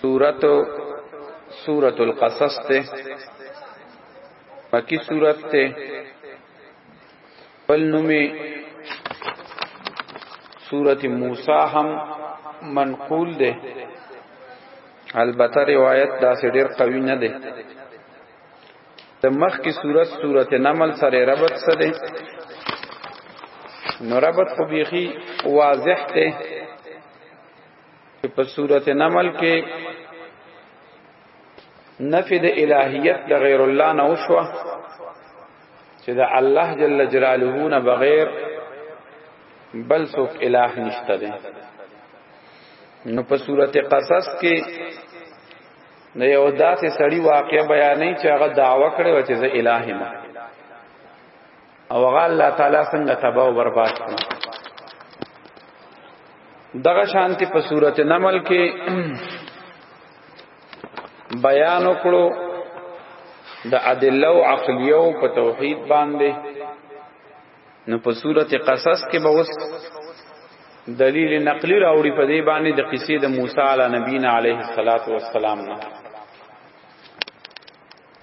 سورت سورت القصص ته مکی سورت ته بل نومي سورت موسی هم منقول ده البته روایت دا سه ډیر قوی نه ده د مخ کی صورت صورت نمل سره ربط سره نو ربط خو بیخی واضح ته چې په سورته نمل کې نفي د الہیت د غیر الله نه وشو چې د الله جل جلاله نه بغیر بل څوک الہ نشته دی نو په سورته قصص کې د یو داسې سړی واقع بیانې چې هغه دعوا کړې و چې زه الہ ما او هغه الله تعالی څنګه تباہ او برباد کړ دغه شانتی په صورت نمل کې بیان وکړو د ادله او عقلیو په توحید باندې نو په صورت قصص کې به اوس دلیل نقلی راوړي په دې باندې د قصې د موسی علی نبینا علیه الصلاۃ والسلام نه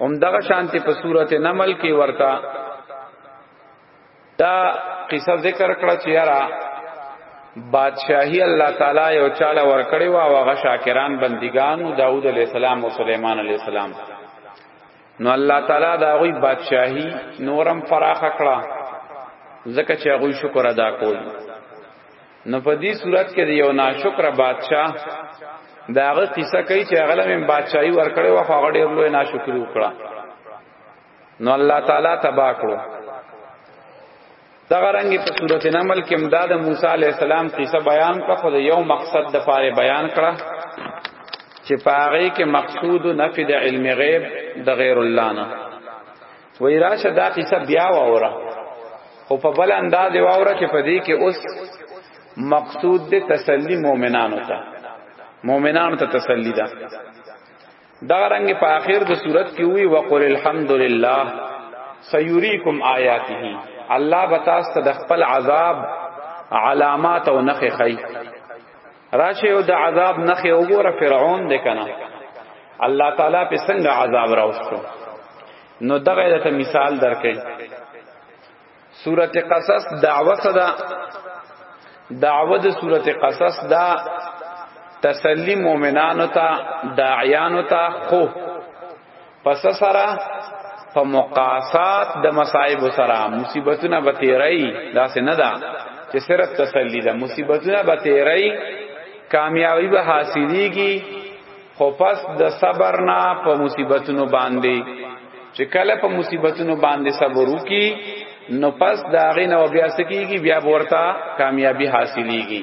هم دغه شانتی په صورت نمل کې ورتا دا قصه ذکر کړه چې یارا بادشاہی الله تعالی یو چاله ور کړی وا هغه شاکران بندګانو داوود علی السلام او سليمان علی السلام نو الله تعالی دا غوی بادشاہی نورم فراخ کړه ځکه چې غوی شکر ادا کوي نو په دې صورت کې یو ناشکر بادشاہ داغه قصه کوي چې هغه لمن بادشاہي ورکړې و هغه ډېر لوی ناشکر وکړه نو الله تعالی تبا کړو دغه رنګ په صورت نمل کې امداد موسی علی السلام قصه بیان کړه خو یو مقصد د پاره بیان کړه چې پاره کې مقصود نفي د علم غیب د غیر الله نه وای راشه دا قصه بیا واوره خو په بل انداز واوره چې په دې کې اوس مقصود د تسلی مؤمنانو ته مؤمنانو ته تسلی ده دا رنګ په آخر د صورت کې وی وقل الحمدلله سيريكم آیاته الله بتاست د خپل عذاب علامات او نخ خی راشه یو د عذاب نخې وګوره فرعون دې کنه الله تعالی په څنګه عذاب راوستو نو دغه د مثال درکې سورته قصص دعوه صدا دعوه د سورته قصص دا تسلی مؤمنانو ته داعیانو ته خو پس سره په مقاسات د مصائب سره مصیبتونه به تیرای داسې نه ده چې صرف تسلی ده مصیبتونه به تیرای کامیابی به حاصلېږي خو پس د صبر نه په مصیبتونو باندې چې کله په مصیبتونو باندې صبر وکي نو پس دا غي نو بیا سکیږي بیا ورته کامیابی حاصلېږي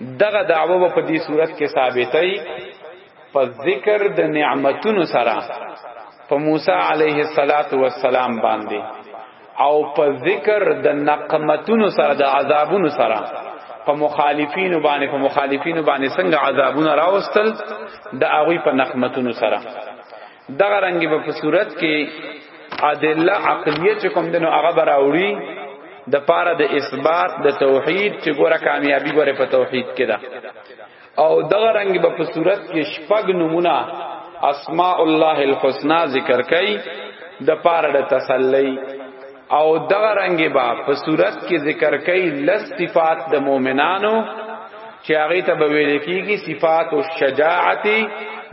دغه دعوه په دې صورت کې ثابتې په ذکر د نعمتونو سره په موسی علیه الصلاۃ والسلام باندې او په ذکر د نقمتونو سره د عذابونو سره په مخالفینو باندې په مخالفینو باندې څنګه عذابونه راوستل د هغه په نقمتونو سره دغه رنګ به په صورت کې ادله عقلیه چې کوم دنو هغه براوړي د پاره د اثبات د توحید چې ګوره کامیابی ګوره په توحید کې ده او دغه رنګ به په صورت کې شپږ نمونه اسماء الله الحسنا ذکر کړي د پاره د تسلی او دغه رنگي با په صورت کې ذکر کوي لس صفات د مؤمنانو چې هغه ته به ویل کېږي صفات او شجاعت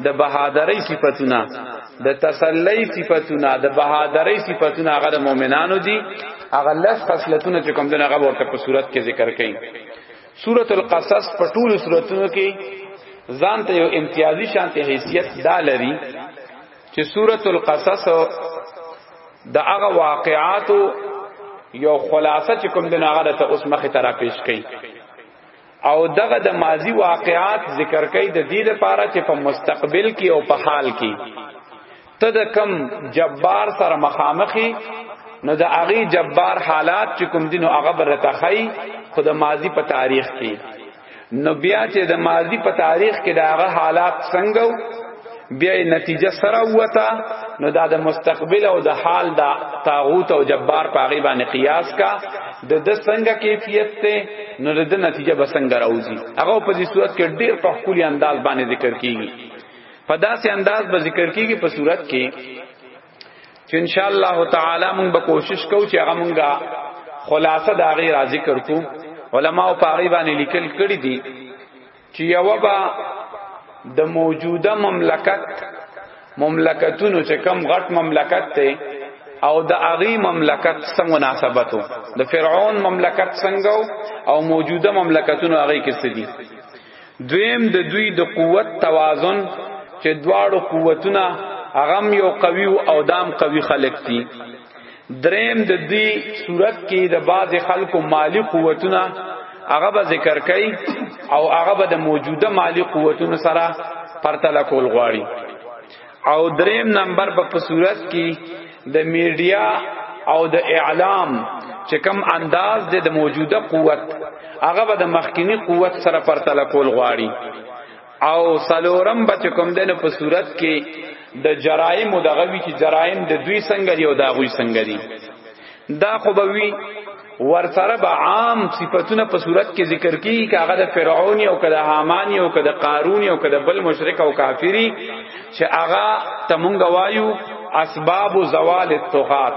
د بهادرۍ صفاتونه د تسلی صفاتونه د بهادرۍ صفاتونه هغه د مؤمنانو دي هغه لس خصلتونه چې کوم دغه هغه ورته په صورت کې ذکر کړي سورۃ القصص په ټولو سوراتونو کې ځان ته یو امتیازي شانته حیثیت دا لري چې سورۃ القصص د هغه واقعاتو یو خلاصه چې کوم د ناغه ته اوس مخه ترا پیش کړي او دغه د ماضی واقعات ذکر کړي د دې لپاره چې په مستقبل کې او په حال کې ته د کم جبار سره مخامخي نو د هغه جبار حالات چې کوم دینو هغه برته خي خود ماضی په تاریخ کې نو بیا چې د ماضی په تاریخ کې دا هغه حالات څنګه بیا نتیجه سره وتا نو دا د مستقبل او د حال دا طاغوت او جبار پاغي باندې قیاس کا د د څنګه کیفیت ته نو د نتیجه به څنګه راوځي هغه په دې صورت کې ډیر په خولي انداز باندې ذکر کیږي په داسې انداز به ذکر کیږي په صورت کې چې ان شاء الله تعالی موږ به کوشش کوو چې هغه موږ خلاصه دا غي راځي کړو علما او پاغي باندې لیکل کړی دي چې یو با د موجوده مملکت مملکتونو چې کم غټ مملکت ته او د اغي مملکت سم مناسبتو د فرعون مملکت څنګه او موجوده مملکتونو اغي کې څه دي دویم د دوی د قوت توازن چې دواړو قوتونه هغه یو قوي او دام قوي خلق دي دریم د دې صورت کې د بعض خلکو مالی قوتونه هغه به ذکر کوي او هغه به د موجوده مالی قوتونو سره پرتله کول غواړي او دریم نمبر په پا صورت کې د میډیا او د اعلام چې کم انداز د موجوده قوت هغه به د مخکینی قوت سره پرتله کول غواړي او سلورم به کوم دنه په صورت کې د جرایم او د غوی چې جرایم د دوی څنګه دی او د غوی څنګه دی دا خو به وی ورسره به عام صفاتونه په صورت کې ذکر کیږي چې هغه د فرعون او کده هامان او کده قارون او کده بل مشرک او کافری چې هغه تمونګ وایو اسباب زوال الطغات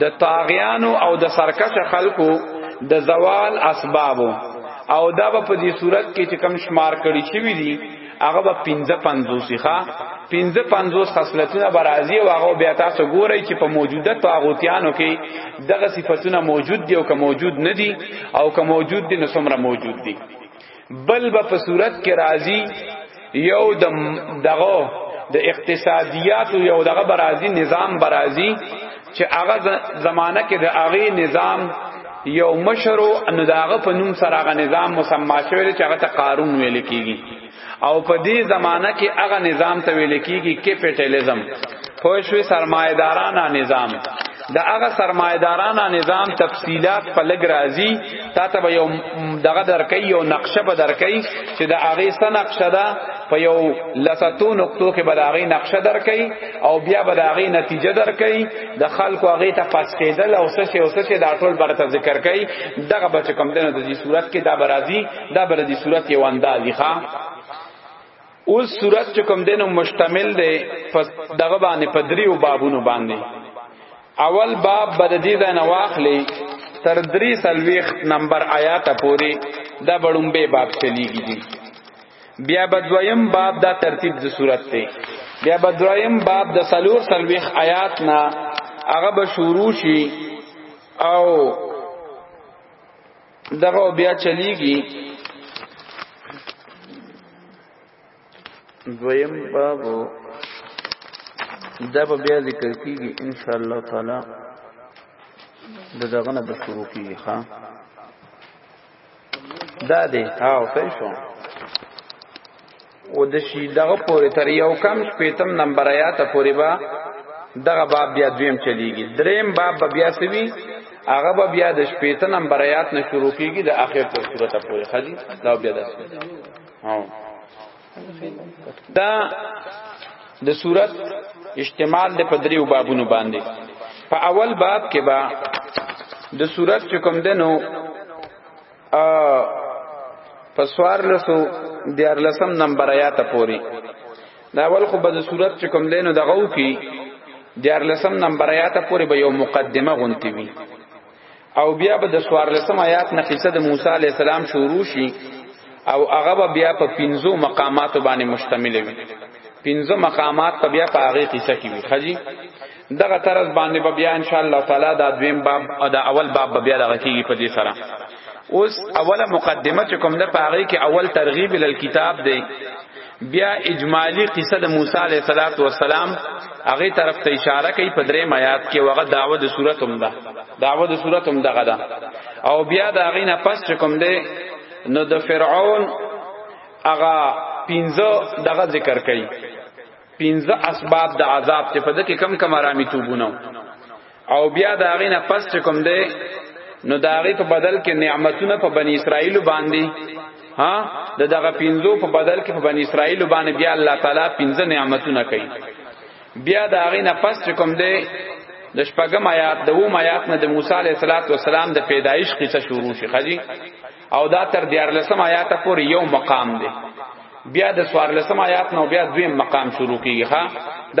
د طاغیانو او د سرکش خلکو د زوال اسبابو او دا په دې صورت کې چې کم شمار کړي شوی دي هغه به 55 ښه 55 خصلتونه برازي او هغه بیا تاسو ګورئ چې په موجوده طاغوتیانو کې دغه صفاتونه موجود دي او که موجود نه دي او که موجود دي نو څومره موجود دي بل به په صورت کې راځي یو د دغه د اقتصادیات یو دغه برازي نظام برازي چې هغه زمانہ کې د هغه نظام یو مشر نو داغه په نوم سره هغه نظام مسما شوی دی چې هغه ته قارون ویل کیږي او په دې زمانہ کې هغه نظام ته ویل کیږي کیپټالیزم پوښوي سرمایدارانه نظام دا هغه سرمایدارانه نظام تفصيلات په لګ راځي تا ته یو دغه درکې یو نقشه به درکې چې دا هغه سنقشه ده په یو لساتو نقطو کې بلاغي نقشه درکې او بیا بلاغي نتیجه درکې د خلکو هغه ته پاس کېدل او څه شي او څه شي دا ټول برته ذکر کړي دغه بچ کم دنه د دې صورت کې دا برازي دا بر دې صورت یو انداز ښه اوس صورت چې کوم دینو مشتمل دی پس دغه باندې پدریو بابونو باندې اول باب بد دې دا نه واخلې تر درې سلويخ نمبر آیات پورې دا بړومبه باب چلیږي بیا بدویم باب دا ترتیب د صورت ته بیا بدویم باب د سلور سلویخ آیات نا هغه به شروع شي او دغه بیا چلیږي دویم باب دا به بیا ذکر کیږي ان شاء الله تعالی د دغه نه به شروع کیږي ها دا دی او صحیح شو او د شي دغه پورې تر یو کم شپیتم نمبر آیات پورې با دغه باب بیا دویم چلیږي دریم باب بیا سوي هغه به بیا د شپږ نمبر آیات نه شروع کیږي د اخر تر صورت پورې خدي دا بیا ده دا د صورت اشتمال د پدریو بابونو باندې په اول باب کې با د صورت چې کوم دنو ا پسوار لسو دیار لسم نمبر آیات پوری دا اول خو به د صورت چې کوم دنو دغو کې دیار لسم نمبر آیات پوری به یو مقدمه غونتی وی او بیا به د سوار لسم آیات نه قصه د موسی علی السلام شروع شي او هغه بیا په پنځو مقامات باندې مشتمل وي پنځه مقامات په بیا په هغه قصه کې وي خجی دغه طرز باندې به بیا ان شاء الله تعالی دا دویم باب او دا اول باب به بیا دغه کیږي په دې سره اوس اوله مقدمه چې کوم ده په هغه کې اول ترغیب ال کتاب دی بیا اجمالی قصه د موسی علیه صلوات و سلام هغه طرف ته اشاره کوي په درې میات کې وغه دعوه د صورت هم ده دعوه د صورت هم دغه ده او بیا د هغه نه پس کوم دی نو د فرعون هغه پینځه دغه ذکر کوي پینځه اسباب د عذاب ته په دې کې کم کم آرامي توبونه او بیا دا غینه پس کوم دی نو دا غی په بدل کې نعمتونه په بنی اسرائیل باندې ها د دغه پینزو په بدل کې په بنی اسرائیل باندې بیا الله تعالی پینځه نعمتونه کوي بیا دا غی نه پس کوم دی د شپږم آیات د ووم آیات نه د موسی علیه السلام د پیدایش قصه شروع شي خجی او دا تر دیارلسم آیات پورې یو مقام دی بیا د سوارلسم آیات نو بیا دویم مقام شروع کیږي ها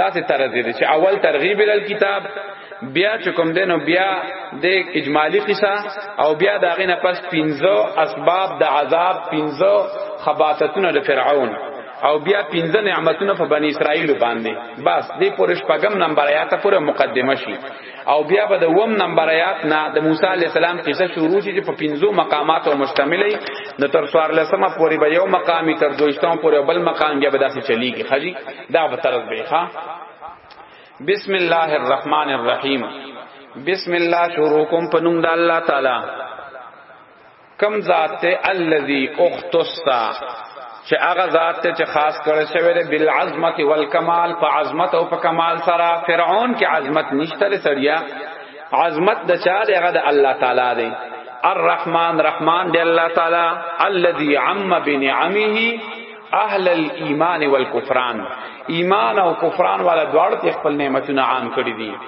دا څه طرز دی چې اول ترغیب ال کتاب بیا چې کوم دینو بیا د اجمالی قصه او بیا دا غینه پس 15 اسباب د عذاب 15 خباستونه د فرعون او بیا 15 نعمتونه په بنی اسرائیل باندې بس دې پورش پغم نمبر آیات پورې مقدمه شي او بیا به د وم نمبر آیات نه د موسی علی السلام قصه شروع شي چې په پنځو مقامات او مشتمل وي نو تر څوار لسمه پورې به یو مقام تر دویشتم پورې بل مقام بیا به داسې چلیږي خجی دا به طرز به ښا بسم الله الرحمن الرحیم بسم الله شروع کوم په نوم د الله تعالی کم ذات ته الذي اختصا چې هغه ذات ته چې خاص کړی شوی دی بالعظمت والکمال په عظمت او په کمال سره فرعون کې عظمت نشته لري سړیا عظمت د چا دی هغه د الله تعالی دی الرحمن رحمان دی الله تعالی الذي عم بنعمه اهل الايمان والكفران ایمان او کفران والا دواړو خپل نعمتونه عام کړی دي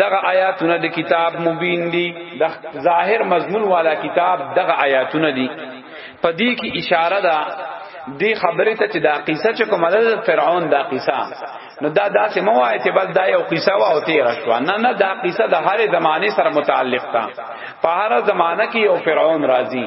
دغه آیاتونه د کتاب مبین دي د ظاهر مضمون والا کتاب دغه آیاتونه دي په دې کې اشاره ده دې خبره ته چې دا قصه چې کومه ده فرعون دا قصه نو دا داسې مو وایي چې بس دا یو قصه وا او تیر شو نه نه دا قصه د هر زمانه سره متعلق ده په هر زمانه کې یو فرعون راځي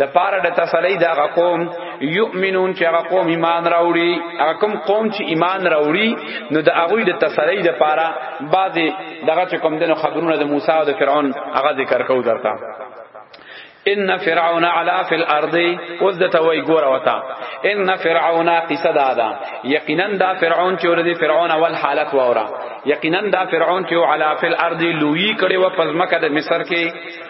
د پاره د تسلی دا قوم یؤمنون چې هغه قوم ایمان راوړي هغه کوم قوم چې ایمان راوړي نو د هغه د تسلی د پاره بعضی دغه چې کوم دنو خبرونه د موسی او د فرعون هغه ذکر کوو درته ان فرعون علا فی الارض اوس د توي ګور وتا ان فرعون قصه دادا یقینا دا فرعون چې ور دي فرعون اول حالت وورا یقینا دا فرعون چې علا فی الارض لوی کړي و پزمکه د مصر کې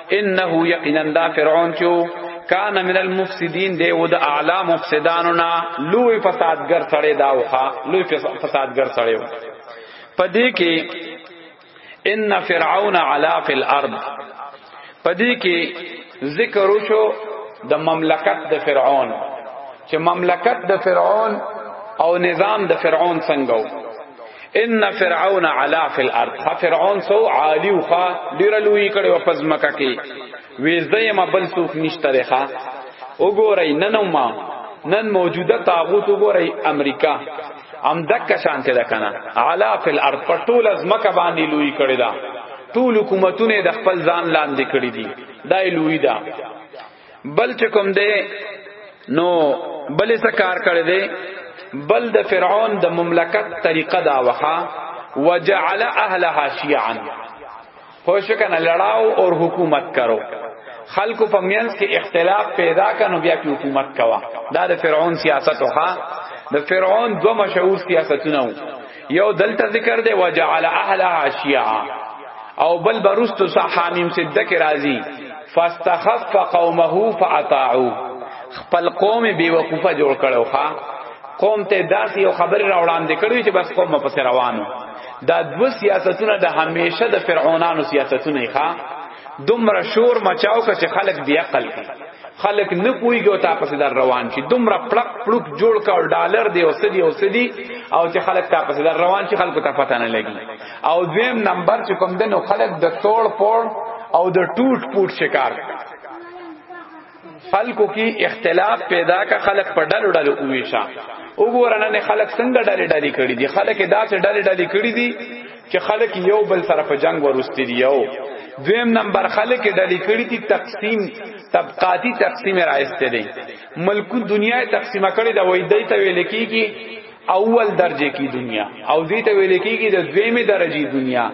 انه یقینا دا فرعون چو کان من المفسدین دی و د اعلی مفسدانو نا لوی فسادګر سړی دا وخا لوی فسادګر سړی و پدې کې ان فرعون علا فی الارض پدې کې ذکر وشو د مملکت د فرعون چې مملکت د فرعون او نظام د فرعون څنګه ان فرعون علا فی الارض فرعون سو عالی او خا ډیر لوی کړي او پز مکه کې وېزده ما بل څوک نشته رخا وګورئ نن ما نن موجوده طاغوت وګورئ امریکا ام دک شانته ده کنه علا فی الارض پر ټول از مکه باندې لوی کړي دا ټول حکومتونه د خپل ځان لاندې کړي دي دا لوی دا بل چې کوم دی نو بل څه کار کړی دی بل د فرعون د مملکت طریقه دا وها وجعل اهلها شيعا هو شکن لړاو او حکومت کرو خلکو په مینس کې اختلاف پیدا کنو بیا په حکومت کوا دا د فرعون سیاست وها د فرعون دو مشهور سیاستونه وو یو دلته ذکر دی وجعل اهلها شیعا او بل برست صحامیم صدق راضی فاستخف قومه فاطاعوا خپل قوم بی وقوفه جوړ کړو ښا قوم ته داسې یو خبر را وړاندې کړی چې بس قوم په روانو دا دو سیاستونه د همیشه د فرعونانو سیاستونه ښا دومره شور مچاو که چې خلک بیا قل کړي خلک نه پويږي او تاسو در روان شي دومره پړق پړق جوړ کا ډالر دی او سدي او سدي او چې خلک تاسو در روان شي خلکو ته پته نه لګي او دویم نمبر چې کوم دنو خلک د توړ پوړ او د ټوټ پوټ شکار خلکو کې اختلاف پیدا کا خلک په ډلو ډلو ویشا وګورنه خلک څنګه ډلې ډلې کړي دي خلک داسې ډلې ډلې کړي دي چې خلک یو بل سره په جنگ ورستی دی یو دویم نمبر خلک ډلې کړي دي تقسیم طبقاتی تقسیم راځته دي ملکو دنیا تقسیمه کړي دا وای دی ته ویل کیږي اول درجه کی دنیا او دې ته ویل کیږي د دویمه درجه دنیا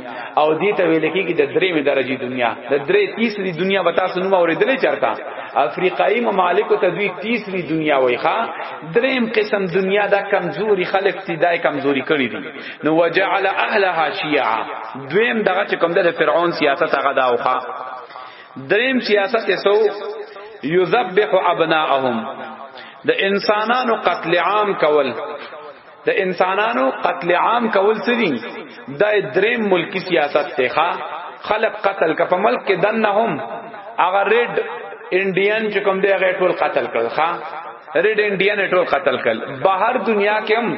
او دې ته ویل کیږي د دریمه درجه دنیا د درې تیسری دنیا به تاسو نوم اورېدلې چرتا افریقایي ممالک ته دوی تیسری دنیا وایخه دریم قسم دنیا دا کمزوري خلک تیدای کمزوري کړی دي نو وجعل اهلها شیعا دویم دغه چې کوم د فرعون سیاست هغه دا وخا دریم سیاست یې سو یذبح ابناءهم د انسانانو قتل عام کول د انسانانو قتل عام کول څه دي د دریم ملکی سیاست ته ښا خلق قتل ک په ملک کې دنهم هغه ریډ انډین چې کوم دی هغه ټول قتل کړ ښا ریډ انډین ټول قتل کړ بهر دنیا کې هم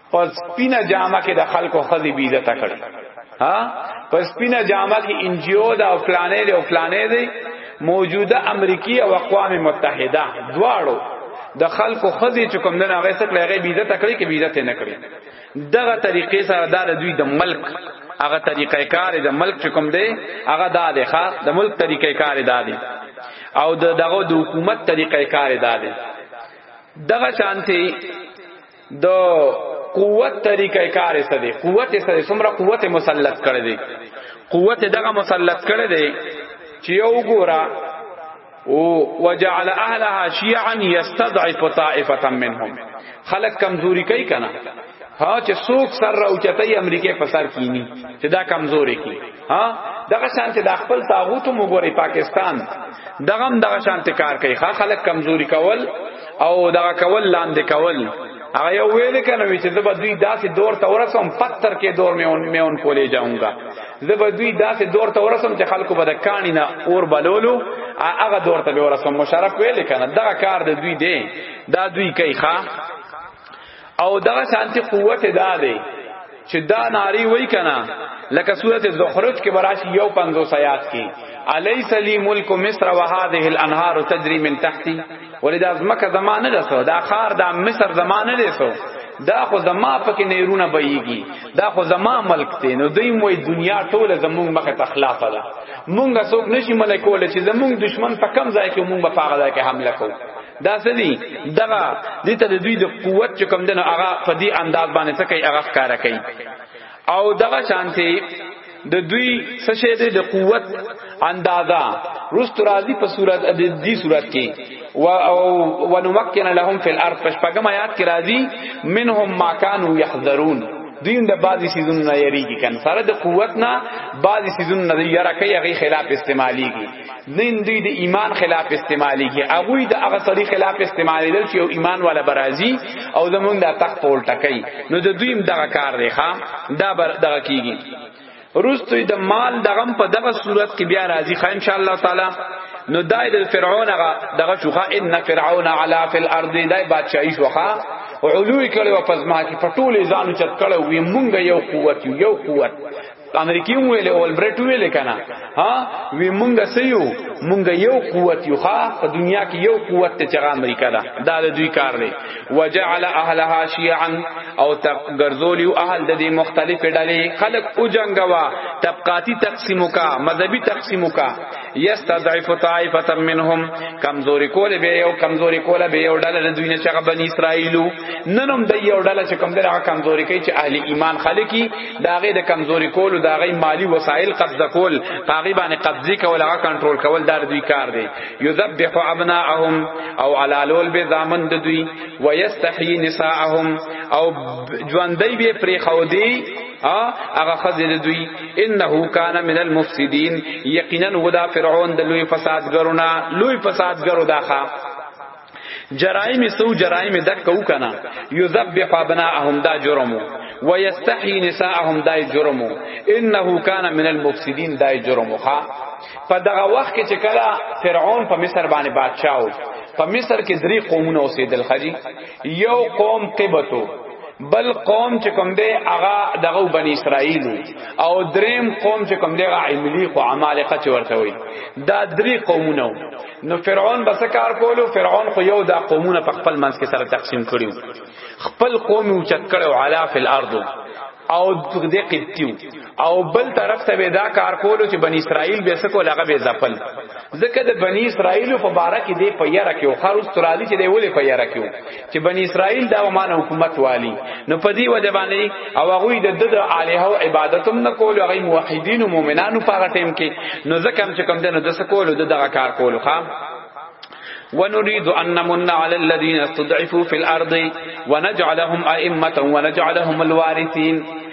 پس پینا جامه کې د خلکو خزي بي عزت کړي ها پس پینا جامه کې انجیو دا او فلانې دی او فلانې دی موجوده امریکای او اقوام متحده دواړو د خلکو خزي چې کوم نه هغه څه کړي هغه بي عزت کړي کې بي عزت نه کړي دغه طریقې سره دا د دوی د ملک هغه طریقې کار د ملک چې کوم دی هغه دا دی ښا د ملک طریقې کار دا دی او د دغه د حکومت طریقې کار دا دی دغه شانتي د قوت طریقه کار څه دی قوت څه دی څومره قوت مسلط کړی دی قوت دغه مسلط کړی دی چې یو ګورا او وجعل اهلها شيعا يستضعف طائفه منهم خلق کمزوری کوي کنه ها چې څوک سر راوچتای امریکای په سر کینی چې دا کمزوري کی ها دغه شانته د خپل طاغوت مګوري پاکستان دغه هم دغه شانته کار کوي ښه خلک کمزوري کول او دغه کول لاندې کول هغه یو ویل کنه وی چې زبر دوی داسې دور ته ورسوم پتر کې دور مې اون مې اون کولې جاونګا زبر دوی داسې دور ته ورسوم چې خلکو به د کانی نه اور بلولو هغه دور ته به ورسوم مشرف ویل کنه دغه کار د دوی دی دا دوی کوي ښا او دغه شانتی قوت دا دی چې دا ناری وای کنا لکه سورته زخرف کې براشي یو 50 آیات کې الیس لی ملک مصر و هذه الانهار تجری من تحتی ولدا ازمکه زمانه ده سو دا خار دا مصر زمانه ده سو دا خو زما پکې نیرونه بهیږي دا خو زما ملک دی نو دوی موي دنیا ټوله زمونږ مخه ته خلاف ده مونږه څوک نشي ملکول چې زمونږ دشمن په کم ځای کې مونږ په هغه ځای کې حمله کوو دا سدي دغه د ته د دوی د قوت چې کم دنه هغه په دې انداز باندې څه کوي هغه ښکارا کوي او دغه شانته د دوی سشه د قوت اندازا رست راضی په صورت د دې صورت کې و او ونمکن لهم فی الارض پشپغم آیات کې راضی منهم ما كانوا يحذرون دین د بعضی سیزونو نه یریږي کنه سره د قوت نه بعضی سیزونو نه یره کوي هغه خلاف استعمالیږي نن دوی د ایمان خلاف استعمالي کی هغه د هغه سړي خلاف استعمالي دل چې یو ایمان والا برازي او زمونږ د تخ پول ټکای نو د دوی دغه کار دی ښا دا بر دغه کیږي روستو د مال دغم په دغه صورت کې بیا راځي خا ان شاء الله تعالی نو دای د فرعون هغه دغه شوخه ان فرعون علا فی الارض دای بادشاہی شوخه علوی کړي په پزما کې پټول ځانو چت کړي وي مونږ یو قوت یو قوت امریکای ویل اول برټ ویل کنه ها وی مونږه سيو مونږه یو قوت یو ښا په دنیا کې یو قوت ته چغه امریکا ده دا د دوی کار دی وجعل اهلها شيعا او تغرزول یو اهل د دې مختلف ډلې خلق او جنگوا طبقاتی تقسیم کا مذهبی تقسیم کا یستضعف طائفه منهم کمزوري کول به یو کمزوري کول به یو ډله د دوی نه چغه بنی اسرائیلو ننم د یو ډله چې کمزوري کمزوري کوي چې اهل ایمان خلک داغه د کمزوري کول داغه مالی وسایل قبضه کول هغه باندې قبضه کول هغه کنټرول کول دار دوی کار دی یذبح ابناءهم او علالول به دامن د دوی ويستحيي نساءهم او ژوندۍ به پرې خو دی هغه خزل دوی انه کان من المفسدين یقینا ودا فرعون د لوی فسادګرونه لوی فسادګرو داخه جرائم سو جرائم دک کو کنا یذبح ابناءهم دا جرمو و یستحی نساءهم دا جرمو انه کان من المفسدین دا جرمو ها په دغه وخت کې چې کله فرعون په مصر باندې بادشاہ و په مصر کې درې قومونه اوسېدل خجی یو قوم قبطو بل قوم چې کوم دی هغه دغه بنی اسرائیل او دریم قوم چې کوم دی هغه عملی خو عمالقه چې ورته وي دا درې قومونه نو فرعون بس کار کولو فرعون خو یو دا قومونه په خپل منځ کې سره تقسیم کړیو خپل قوم او چت کړو علا فی الارض او دې قبطیو او بل طرف ته به دا کار کولو چې بنی اسرائیل به سکو لغه به ځپل ځکه د بنی اسرائیل په باره کې دې په یاره کې او خروج ترالی چې دې ولې په یاره کې چې بنی اسرائیل دا ومان حکومت والی نو په دې وجه باندې او هغه د دد الہ او عبادت هم نه کول هغه موحدین او مؤمنانو په هغه ټیم کې نو ځکه هم چې کوم دنه د سکول د دغه کار کول خام ونريد أن نمن على الذين استضعفوا في الأرض ونجعلهم أئمة ونجعلهم الوارثين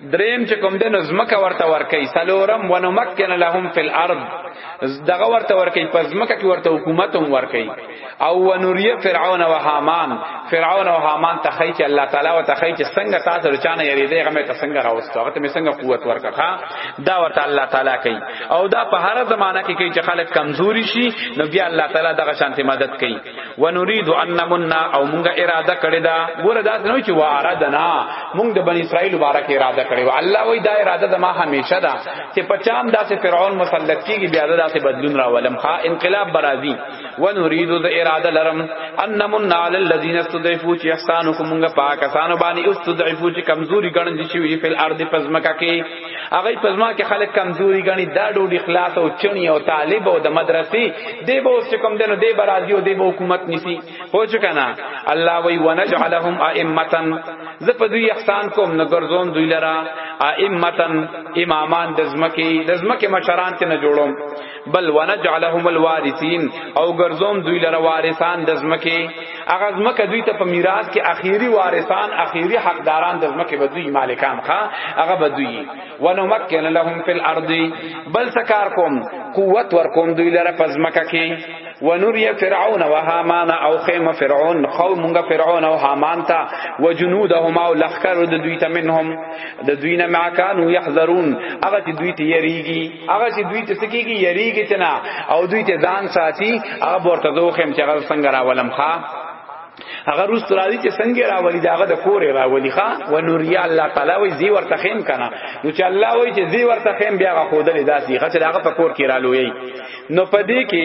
دریم چې کوم دنو زمکه ورته ورکي سلورم ونمکن لهم فی الارض دغه ورته ورکي پس زمکه کې ورته حکومت هم ورکي او ونوری فرعون او هامان فرعون او هامان ته خی چې الله تعالی او ته خی چې څنګه تاسو رچانه یری دی هغه ته څنګه راوستو هغه ته څنګه قوت ورکړه دا ورته الله تعالی کوي او دا په هر زمانہ کې کوي چې خلک کمزوري شي نو بیا الله تعالی دغه شانتي مدد کوي ونريد ان نمنا او موږ اراده کړی دا ګوره دا نه چې و ارادنا موږ د بنی اسرائیل مبارک اراده کړی و الله وای دا اراده د ما همیشه ده چې پچام داسې فرعون مسلط کیږي بیا داسې بدلون راولم ها انقلاب برازي ونريد ذ اراده لرم ان نمنا علی الذين استضعفوا چې احسانکم موږ پاکستان باندې استضعفوا چې کمزوري ګڼل شي په ارض پزمکه کې هغه په ځما کې خلک کمزوري غني دا ډوډۍ خلاص او چني او طالب او د مدرسې دی به اوس کوم دنو دی برازي او دی به حکومت نسی هو چې کنه الله وی ونجعلهم ائمتن ز په دوی احسان کوم نه ګرځوم دوی لرا ائمتن امامان د ځمکه د ځمکه مشران ته نه جوړوم بل ونجعلهم الوارثین او ګرځوم دوی لره وارثان د زمکه هغه زمکه دوی ته په میراث کې اخیری وارثان اخیری حقداران د زمکه به دوی مالکان ښا هغه به دوی ونمکن لهم فی الارض بل سکار کوم قوت ور کوم دوی لره په زمکه کې ونري فرعون وهامان او خيم فرعون قومغه فرعون او هامان تا وجنودهما او لخر د دوی ته منهم د دوی نه ما كانوا يحذرون هغه دوی ته یریږي هغه چې دوی ته سکیږي یریږي چې نه او دوی ته ځان ساتي هغه ورته دوخم چې هغه څنګه راولم ښا هغه روس راځي چې څنګه راولي داغه د کور راولي ښا و نوریا الله تعالی وی زی ورته خیم کنه نو چې الله وی چې زی ورته خیم بیا غو خودلې داسي خاطر هغه په کور کې رالوي نو پدې کې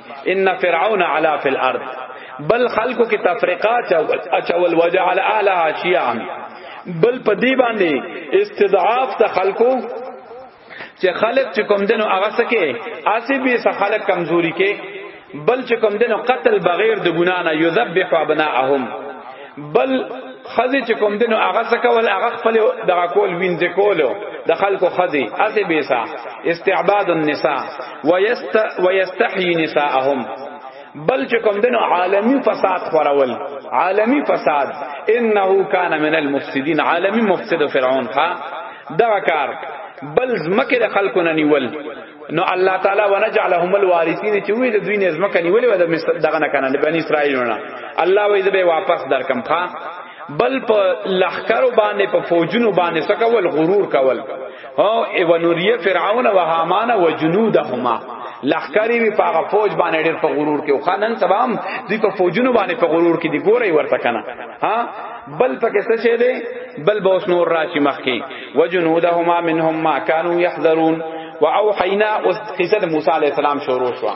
ان فرعون علا فی الارض بل خلقو کی تفریقا چول وجعل اهلها شیعا بل په دی باندې استضعاف ته خلقو چې خلق چې کوم دنو هغه سکه اسی به سه خلق کمزوري کې بل چې کوم دنو قتل بغیر د ګنا نه یذبح ابناءهم بل خزی چې کوم دینو هغه څه کول هغه خپل دغه کول وینځ کولو د خلکو خزی اسه بیسا استعباد النساء ويست ويستحيي نساءهم بل چې کوم دینو عالمی فساد خورول عالمی فساد انه کان من المفسدين عالمی مفسد فرعون ها دا کار بل زمکه د خلکو نه نیول نو الله تعالی ونجعلهم الوارثین چې وی د دوی نه ځمکه نیولې و د مصر دغه نه کنه بنی اسرائیل نه الله وی به واپس درکم ښا بل په لخر باندې په فوجونو باندې سکول غرور کول او ایونوریه فرعون و هامان و جنودهما لخکری وی په فوج باندې ډېر په غرور کې او خانن سبام دوی په فوجونو باندې په غرور کې دی ګوري ورته کنه ها بل پکې څه شه دی بل به اوس نور راشي مخکې وجنودهما منهم ما كانوا يحذرون واوحينا اوس قصه د موسی علی السلام شروع شو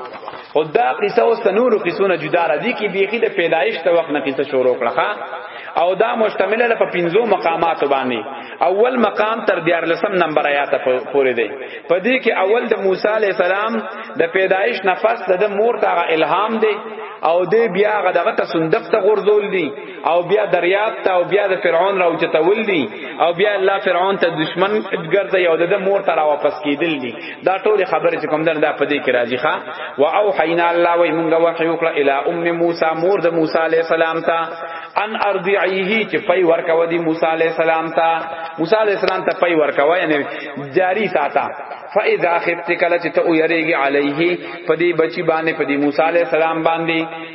او دا قصه اوس نور قصونه جدا را دي کی بیخی د پیدایش ته وخت نه قصه شروع کړه او دا مشتمل له پنځو مقامات باندې اول مقام تر دیار لسم نمبر آیات پورې دی په دې کې اول د موسی علی السلام د پیدایش نفس د مور ته الهام دی او دې بیا غدغه ته صندوق ته غرزول دي او بیا دریاب ته او بیا د فرعون راو چتول دي او بیا الله فرعون ته دشمن ګرځي او د مور ته را واپس کیدل دي دا ټول خبره چې کوم در دا پدې کې راځي ښا وا او حینا الله وای مونږ وحی وکړه الی ام موسی مور د موسی علی السلام ته ان ارضعیه چې پي ورکو دي موسی علی السلام ته موسی علی السلام ته پي ورکو یعنی جاری ساته فاذا خفت کله چې ته ویریږي علیه پدی بچی باندې پدی موسی علی السلام باندې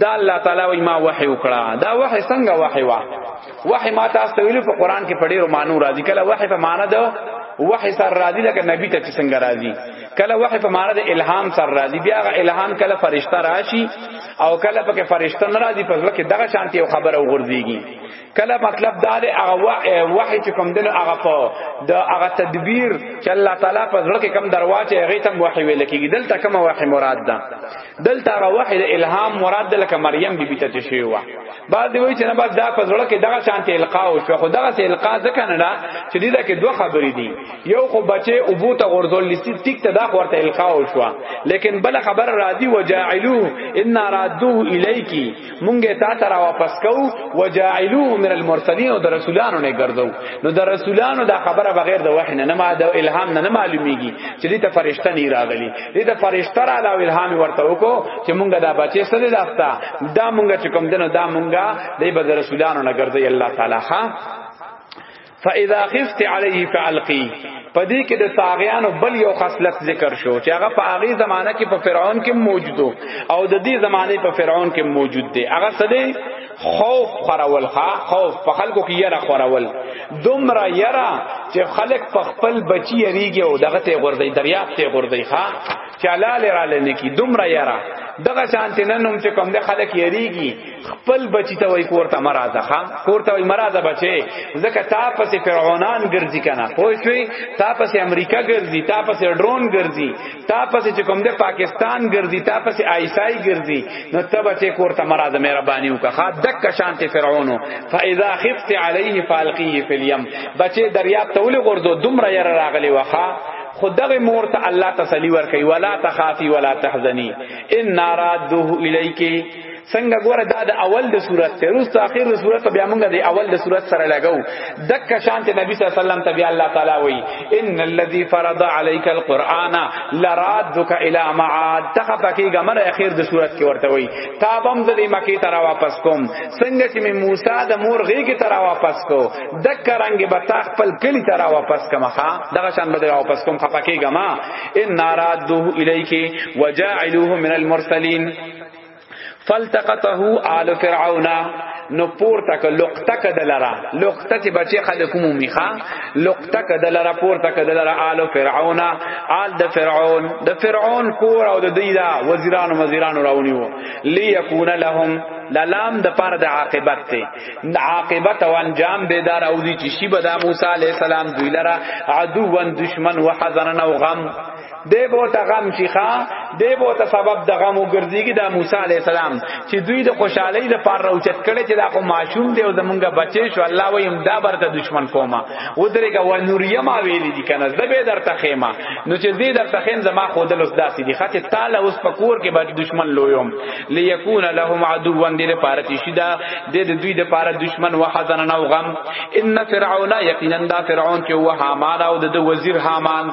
دا الله تعالی وی ما وحی وکړه دا وحی څنګه وحی وا وحی ما تاسو ته ویلو په قران کې پډیرو مانو راځي کله وحی په معنا ده وحی سر راضی لکه نبی ته څنګه راضی کله وحی په معنی د الهام سر راضی بیا غ الهام کله فرشتہ راشي او کله پکې فرشتہ ناراضی په ځکه دغه شانتی خبره وغورځيږي کله مطلب دا دی هغه وحی چې کوم دنه هغه په د هغه تدبیر چې الله تعالی په زړه کې کم درواچه هغه تم وحی ویل کېږي دلته کوم وحی مراد ده دلته هغه وحی د الهام مراد ده لکه مریم بیبي ته شوی و بعد دی وی چې نه بعد دا په زړه کې دغه شانته القا او شو خو دغه سه القا ځکه نه ده چې دې ده کې دوه خبرې دي یو خو بچي او بو ته غرزول لسی ټیک ته دا ورته القا او شو لیکن بل خبر راضی وجاعلوه ان رادوه الیکی مونږه تا ترا واپس کو وجاعلوه من المرسلین او د رسولانو نه ګرځو نو د رسولانو دا خبره بغیر د وحی نه نه د الهام نه نه معلومیږي چې دې ته فرشته نه راغلی دې ته فرشته را لاو الهام ورته وکړو چې مونږه دا بچي سره داستا دا مونږه چې کوم دنو دا مونږه دې به د رسولانو نه ګرځي الله تعالی ها فاذا خفت عليه فالقي پدې کې د طاغیانو بل یو خصلت ذکر شو چې هغه په هغه زمانہ کې په فرعون کې موجودو او د دې زمانه په فرعون کې موجود دی هغه سده خوف خورول ها خوف په خلکو کې یره خورول دومره یره چې خلک په خپل بچی یریږي او دغه ته غردی دریاب ته غردی ها چلاله را لنکی دومره یره دغه شانتنن هم چې کوم د خلک یریږي خپل بچی ته وای کورته مرازه ښا کورته وای مرازه بچي ځکه تا پسې فرعونان ګرځي کنه خو شوي تا پسې امریکا ګرځي تا پسې ډرون ګرځي تا پسې چې کوم د پاکستان ګرځي تا پسې آیسای ګرځي نو ته بچي کورته مرازه مهرباني وکړه ښا دک شانت فرعونو فاذا خفت عليه فالقيه في اليم بچي دریاب ته ولې غردو دومره ير راغلي وخا خدغه مور ته الله تسلی ورکي ولا تخافي ولا تحزني ان رادوه اليك څنګه ګوره دا د اول د صورت ته روز اخر د صورت بیا موږ د اول د صورت سره لګاو دک شانت نبی صلی الله علیه وسلم ته بیا الله تعالی وی ان الذي فرض عليك القرآن لرادك الى معاد تخفکی ګمر اخر د صورت کې ورته وی تا بم د مکی تر واپس کوم څنګه چې می موسی د مور غی کې تر واپس کو دک رنگ به تا خپل کلی تر واپس کوم ها دغه شان به واپس کوم خفکی ګما ان نارادوه الیک وجاعلوه من المرسلین فلتقطه آل فرعون نو پور تک لقطه کدلرا لقطه چې بچي خلکو میخا لقطه کدلرا پور تک کدلرا آل فرعون آل د فرعون د فرعون کور او د دوی دا وزیران او وزیران راونیو ليكون لهم لام د پاره د عاقبت ته عاقبت او انجام به دار او دي چې شی به د موسی عليه السلام دوی لرا عدو ون دشمن وحزنن او غم دی به ته غم شي ښا دی به ته سبب د غم وګرځيږي د موسی عليه السلام چې دوی د خوشحالي د پاره اوچت کړي چې دا خو معشوم دی او زمونږه بچي شو الله ويم دا برته دشمن کوما ودرېګه و نوريما ویلي دي کنه زبه درته خېما نو چې دې درته خېم زما خود لوس داسې دي خاطر تعالی اوس پکور کې بعد دشمن لويوم ليكون لهم عدوا دې لپاره چې شدا دې د دوی د پاره دشمن وحزن او غم ان فرعون یقینا دا فرعون چې هو حامان او د وزیر حامان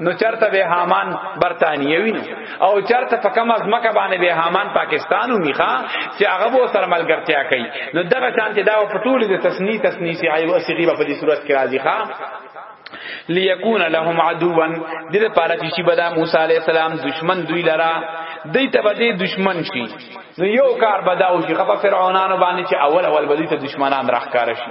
نو چرته به هامان برتانیوی نو او چرته په کومه ځمکه باندې به هامان پاکستانو میخا چې هغه وو سره ملګرتیا کوي نو دغه شان ته دا په ټول د تسنی تسنی سی ایو سیغي په دې صورت کې راځي ښا ليكون لهم عدوا دې لپاره چې شي بدا موسی عليه السلام دشمن دوی لرا دوی ته بده دشمن شي نو یو کار بداو شي خپل فرعونانو باندې چې اول اول بدی ته دشمنان راخکار شي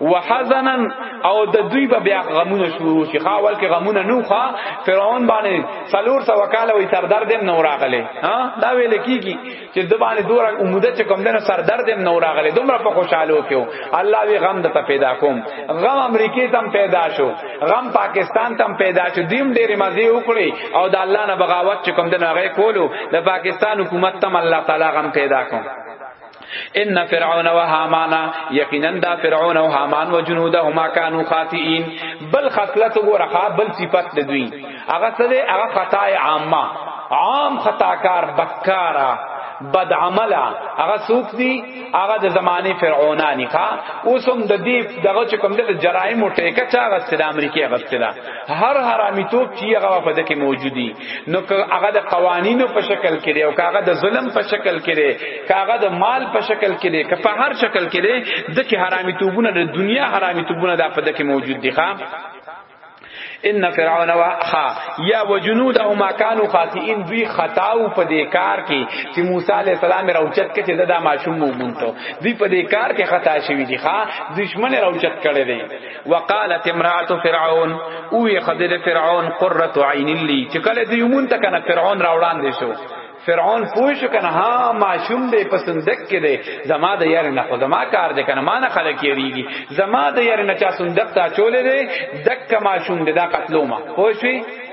وحزنا او د دوی به بیا غمونه شروع شي خاول کې غمونه نو ښا فرعون باندې څلور سو وکاله وي سردار دیم نو راغله ها دا ویل کیږي چې د باندې دوره عموده چې کوم دنه سردار دیم نو راغله دومره په خوشاله کېو الله وی غم د پیدا کوم غم امریکې تم پیدا شو غم پاکستان تم پیدا شو دیم ډېر مزه وکړي او د الله نه بغاوت چې کوم دنه غي کولو د پاکستان حکومت تم الله تعالی غم پیدا کوم ان فرعون و هامان یقینا دا فرعون او هامان و جنودهما كانوا خاطئين بل خصلت ورخا بل صفت دوی هغه سره هغه خطا عامه عام خطاکار بکارا بد عمله هغه سوق دي هغه د زمانه فرعونانی ښا اوسم د دې دغه چې کوم د جرایم او ټیکه چا غستله امریکای غستله هر حرامي توپ چې هغه په دکې موجودي نو که هغه د قوانینو په شکل کې دی او که هغه د ظلم په شکل کې دی که هغه د مال په شکل کې دی که په هر شکل کې دی د کې حرامي توبونه د دنیا حرامي توبونه د په دکې موجود دي ښا ان فرعون واخا یا وجنوده ما كانوا خاطئين دوی خطاو په دې کار کې چې موسی عليه السلام راوچت کې چې دا ماشوم وګونته دوی په دې کار کې خطا شوی دی ښا دشمن راوچت کړی دی وقالت امراه فرعون او خدل فرعون قرۃ عین لی چې کله دی مون ته کنه فرعون را وړاندې شو فرعون پوه شو کنه ها معشوم دی پسندک کې دی زما د یار نه خو زما کار دی کنه ما نه خلک یریږي زما د یار نه چا سندک تا چولې دی دک معشوم دی دا قتلوما پوه شئ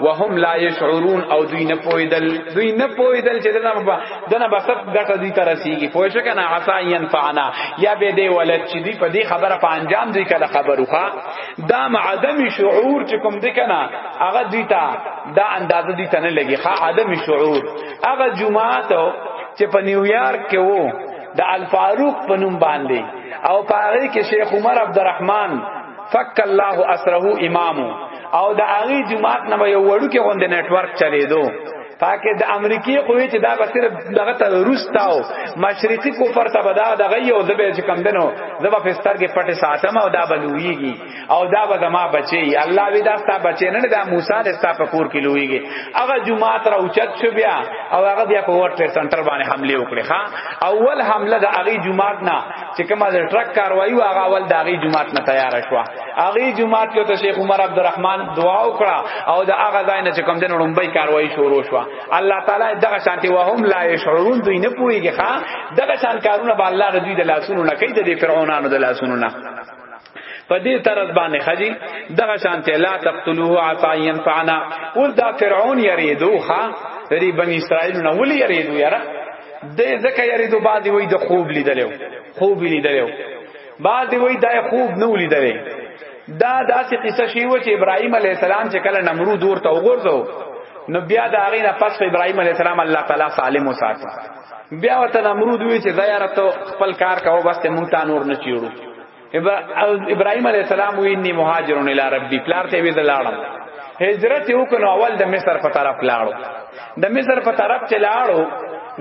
وهم لا يشعرون او دوی نه پویدل دوی نه پویدل چې دنه با دنه بس غټه دوی تر رسیږي پوه شو کنه عسا ينفعنا یا به دی ولد چې دوی په دې خبره په انجام دوی کله خبروخه دا عدم شعور چې کوم دې کنه هغه دوی ته دا اندازه دوی ته نه لګي ښا عدم شعور هغه جمعه ته چې په نیویارک کې وو د الفاروق په نوم باندې او پاره کې شیخ عمر عبدالرحمن فک الله اسره امامو او د هغه جماعت نه یو وړو کې غوند نت ورک چلیدو پاکه د امریکای قوی چې دا به صرف دغه ته روستاو مشرقي کفر ته بدا دغه یو د به کم دنو زبا فستر کې پټه ساتم او دا بلویږي او دا به زما بچي الله وی دا ستا بچي نه دا موسی د ستا په کور کې لویږي هغه جمعه تر اوچت شو بیا او هغه بیا په ورټ سنټر باندې حمله وکړي ها اول حمله د هغه جمعه نه چې کومه د ټرک کاروایی و هغه ول داغي جمعات نه تیار شو هغه جمعات کې ته شیخ عمر عبدالرحمن دعا وکړه او د هغه ځای نه چې کوم دین لومبۍ کاروایی شروع شو الله تعالی دغه شانتي وهم لا يشعرون دوی نه پويږي ښا دغه شان کارونه به الله رضی د لاسونو نه کوي د فرعونانو د لاسونو نه په دې طرز باندې خجی دغه شانته لا تقتلوه عسى ينفعنا ول دا فرعون یریدو ها دری بنی اسرائیل نو ول یریدو یاره دې زکه یریدو بعد وی د خوب لیدلو خوب لیدلو بعد وی دا خوب نو لیدلې دا داسې قصه شی و چې ابراهیم علی السلام چې کله نمرود ورته وګورځو نو بیا دا غینه پس ابراهیم علی السلام الله تعالی سالم وساته بیا وته نمرود وی چې دا یاره ته خپل کار کاوه بس ته مونږ ته نور نه چیړو ابراهیم علی السلام وی انی مهاجرون الی ربی پلار ته وی دلاړم هجرت وکړو اول د مصر په طرف لاړو د مصر په طرف چې لاړو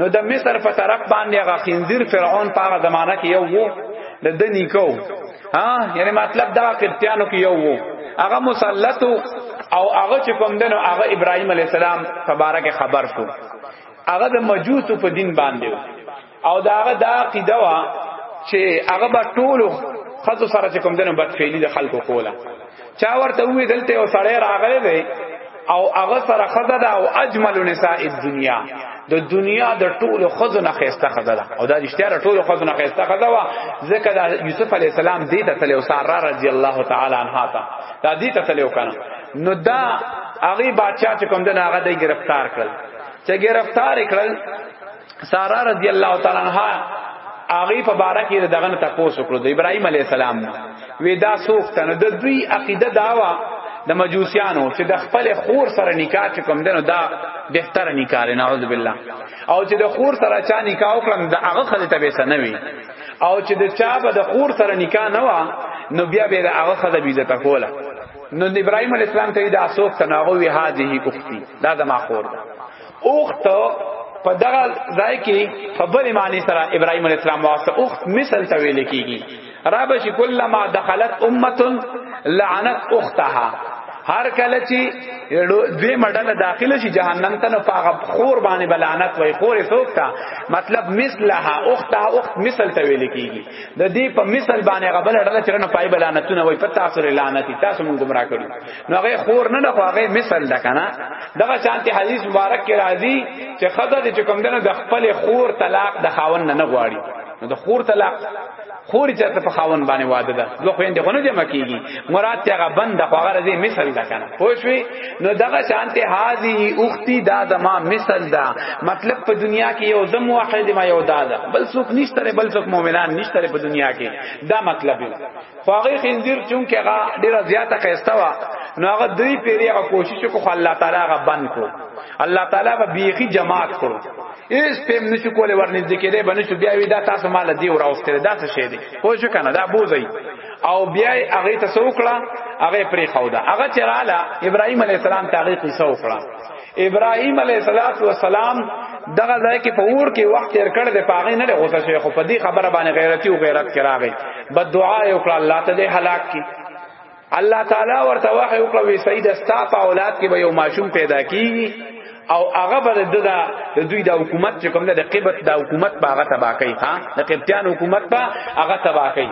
نو د مصر په طرف باندې هغه خنزیر فرعون په هغه زمانہ کې یو وو د دنی کو ها یعنی مطلب دا کرتیانو کې یو وو هغه مسلط او هغه چې کوم دنو هغه ابراهیم علی السلام تبارک خبر کو هغه د مجوس په دین باندې او دا هغه دا عقیده وا چې هغه به ټول خزو سره چې کوم دنه بد فعلی د خلکو کوله چا ورته وی دلته او سړی راغلی دی او هغه سره خزه ده او اجمل نساء الدنيا د دنیا د ټولو خزو نه خسته خزه ده او دا رښتیا د ټولو خزو نه خسته خزه وا ځکه دا یوسف علی السلام دې ته تل او ساره رضی الله تعالی عنها ته دا دې ته تل او کنه نو دا هغه بادشاہ چې کوم دنه هغه دې گرفتار کړل چې گرفتار کړل سارا رضی الله تعالی عنها هغه په باره کې دغه نه تاسو کړو د ابراهيم عليه السلام وی دا سوک تنه د دوی عقیده داوا د مجوسیانو چې د خپل خور سره نکاح چې کوم دنو دا بهتر نکاح نه نعوذ بالله او چې د خور سره چا نکاح وکړم د هغه خلک ته به سنوي او چې د چا به د خور سره نکاح نه و نو بیا به د هغه خلک عزت کوله نو ابراهيم عليه السلام ته دا سوک تناغوي هذه اختي دا د ما خور ده اخت په دغه ځای کې په بل معنی سره ابراهيم عليه السلام واسطه اخت مثل ته ویل کیږي رابش کلمہ دخلت امه لعنت اختها هر کله چې دوی مډله داخله شي جهنم ته نو پاغه خور باندې بلانت وای خور سوکتا مطلب مثلها اختها اخت مثل ته ویل کیږي د دې په مثال باندې غبل ډله چرنه پای بلانتونه وای په تاسو لعنتی تاسو موږ گمراه کړو نو هغه خور نه نه هغه مثال ده کنه دغه شانتي حدیث مبارک کې راځي چې خزه د کوم دنه د خپل خور طلاق د خاون نه نه غواړي نو د خور طلاق خور چې ته په خاون باندې واده ده دوه خويندې خو نه جمع کیږي مراد ته هغه بند خو هغه راځي مثال ده کنه پوه شئ نو دغه شانته هذه اختی دا زما مثل دا مطلب په دنیا کې یو زم واحد ما یو دادا بل څوک نشته بل څوک مؤمنان نشته په دنیا کې دا مطلب دی خو هغه خنزیر چون کې هغه ډیره زیاته خسته وا نو هغه دوی پیری هغه کوشش وکړو الله تعالی هغه بند کړو الله تعالی به بیخي جماعت کړو ایس پم نشو کولې ورنځ کې دی بنشو بیا وی دا تاسو مال دی وراوستره دا څه شی دی پوه شو کنه دا بوزي او بیا هغه ته سوکړه هغه پرې خو دا هغه چراله ابراهيم عليه السلام ته هغه قصه وکړه ابراهيم عليه السلام دغه ځای کې په اور کې وخت تیر کړ د پاغې نه غوسه شي خو په دې خبره باندې غیرتی او غیرت کراغې بد دعا یې وکړه الله ته دې هلاک کی الله تعالی ورته وحی وکړه وی سید استا په اولاد کې به یو ماشوم پیدا کیږي او هغه بل د د دوی د حکومت چې کوم د قبط د حکومت په هغه تبا کوي ها د قبطیان حکومت په هغه تبا کوي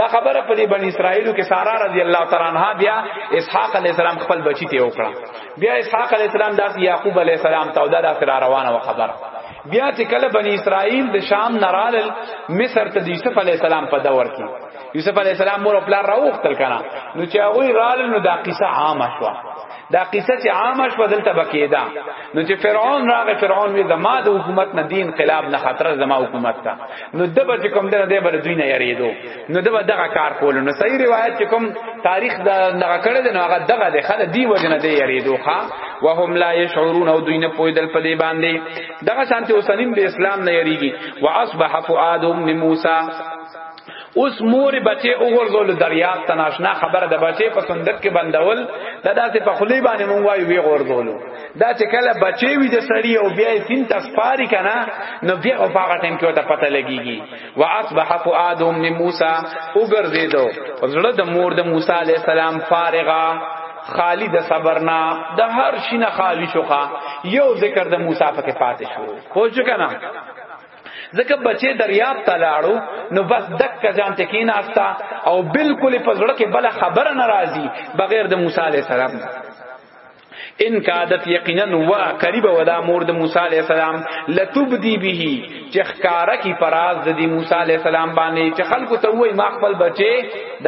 دا خبره په دې بنی اسرائیلو کې سارا رضی الله تعالی عنها بیا اسحاق علی السلام خپل بچی ته وکړه بیا اسحاق علی السلام داس یعقوب علی السلام ته دا داس را روانه و خبر بیا چې کله بنی اسرائیل د شام نرال مصر ته د یوسف علی السلام په دور کې یوسف علی السلام مور خپل راوختل کنا نو چې هغه رال نو دا قصه عامه شوه دا قصه چې عامه شو دلته بکیدا نو چې فرعون راغی فرعون وی زما د حکومت نه دین انقلاب نه خطر زما حکومت ته نو د به کوم دنه دی بر دوی نه یریدو نو د به دغه کار کول نو صحیح روایت چې کوم تاریخ د دغه کړه د هغه دغه د خل دی وجنه دی یریدو ها وهم لا یشعرون او دوی نه پویدل په دې باندې دغه شانته اوسنیم د اسلام نه یریږي واصبح فؤاد ام موسی اوس مور بچي وګورځول دریاب تناشنا خبره د بچي په صندوق کې بندول دا داسې په خلی باندې مونږ وایو وی غورځول دا چې کله بچي وي د سړی او بیا سین تسپاری کنه نو بیا په هغه ټیم کې وته پته لګيږي واصبح فؤاد من موسی وګرځیدو زړه د مور د موسی علی السلام فارغه خالی د صبرنا د هر شینه خالی شوخه یو ذکر د موسی په کې پاتې شو خو څه کنه ځکه بچي دریاب ته لاړو نو بس دک ځان ته کیناستا او بالکل په زړه کې بل خبره ناراضي بغیر د موسی عليه السلام ان کادت یقینا و قریب ودا مور د موسی علی السلام لتبدی به چې خکارا کی پراز د موسی علی السلام باندې چې خلکو ته وای ما خپل بچي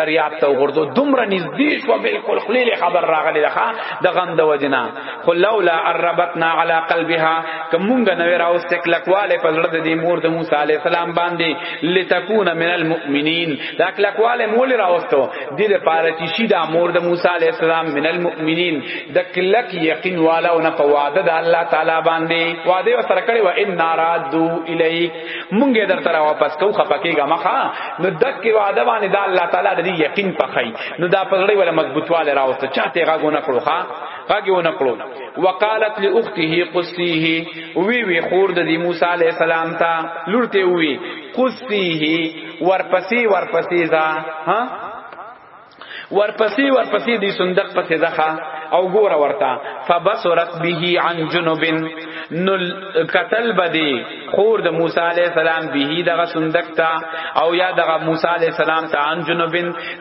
دریاب ته وګردو دومره نږدې شو بالکل خلیل خبر راغلی ده د غم د وجنا خو لولا قربتنا علی قلبها کومګه نو راو سکلکواله په زړه د دې مور د موسی علی السلام باندې لتكون من المؤمنین دا کلکواله مول راوستو دې لپاره چې شي د مور د موسی علی السلام من المؤمنین د کلک یقین والا او نه په وعده د الله تعالی باندې وعده سره کړی و ان نارادو الیک مونږ یې درته را واپس کوو خپکیږه مخه نو دک وعده باندې دا الله تعالی د یقین پخای نو دا پګړی ولا مضبوطواله راوسته چاته غاګونه کړو ښا غاګونه کړو وقالت لاخته قصيه وی وی خور د موسی علی السلام ته لورته وی قصيه ورپسې ورپسې ځا ها ورپسې ورپسې دی صندوق پسې ځخه او ګوره ورته فبصرت به عن جنوب نل قتل بدی خور د موسی علی السلام به دغه صندوق تا او یا دغه موسی علی السلام ته عن جنوب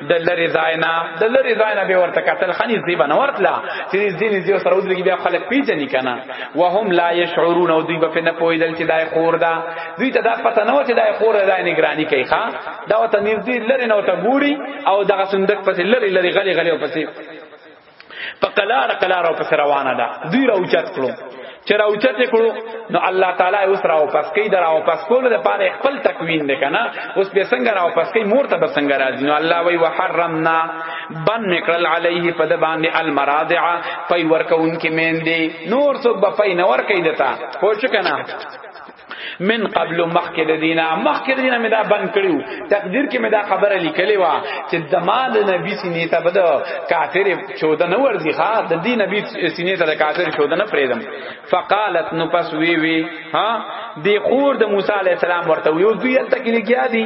د لری زاینا د لری زاینا به ورته قتل خنی زیبا نه ورتلا چې دین زیو سره ودرګي بیا خلک پیژنې کنه وهم لا یشعرون او دوی به نه پویدل چې دای خور دا دوی ته دا پته نه و چې دای خور دا نگرانی کوي ښا دا وته نږدې لری نه وته ګوري او دغه صندوق پسې لری لری غلی غلی پسې په قلار قلار او پسې روانه ده دوی راوچت کړو چې راوچت کړو نو الله تعالی اوس راو پس کوي درا او پس کول د پاره خپل تکوین دی کنه اوس به څنګه راو پس کوي مور ته به څنګه راځي نو الله وی وحرمنا بن میکل علیه په د باندې المراضع پي ورکون کې مین دی نور څوک به پي نور کوي دتا خو شو کنه من قبل مخکې د دینه مخکې د دینه مې دا بند کړیو تقدیر کې مې دا خبره لیکلې و چې د ما د نبی سینې ته بده کافر چوده نه ورځي ښا د دې نبی سینې ته د کافر چوده نه پریدم فقالت نو پس وی وی ها دی خور د موسی علی السلام ورته وی او دوی ته کې لګیا دي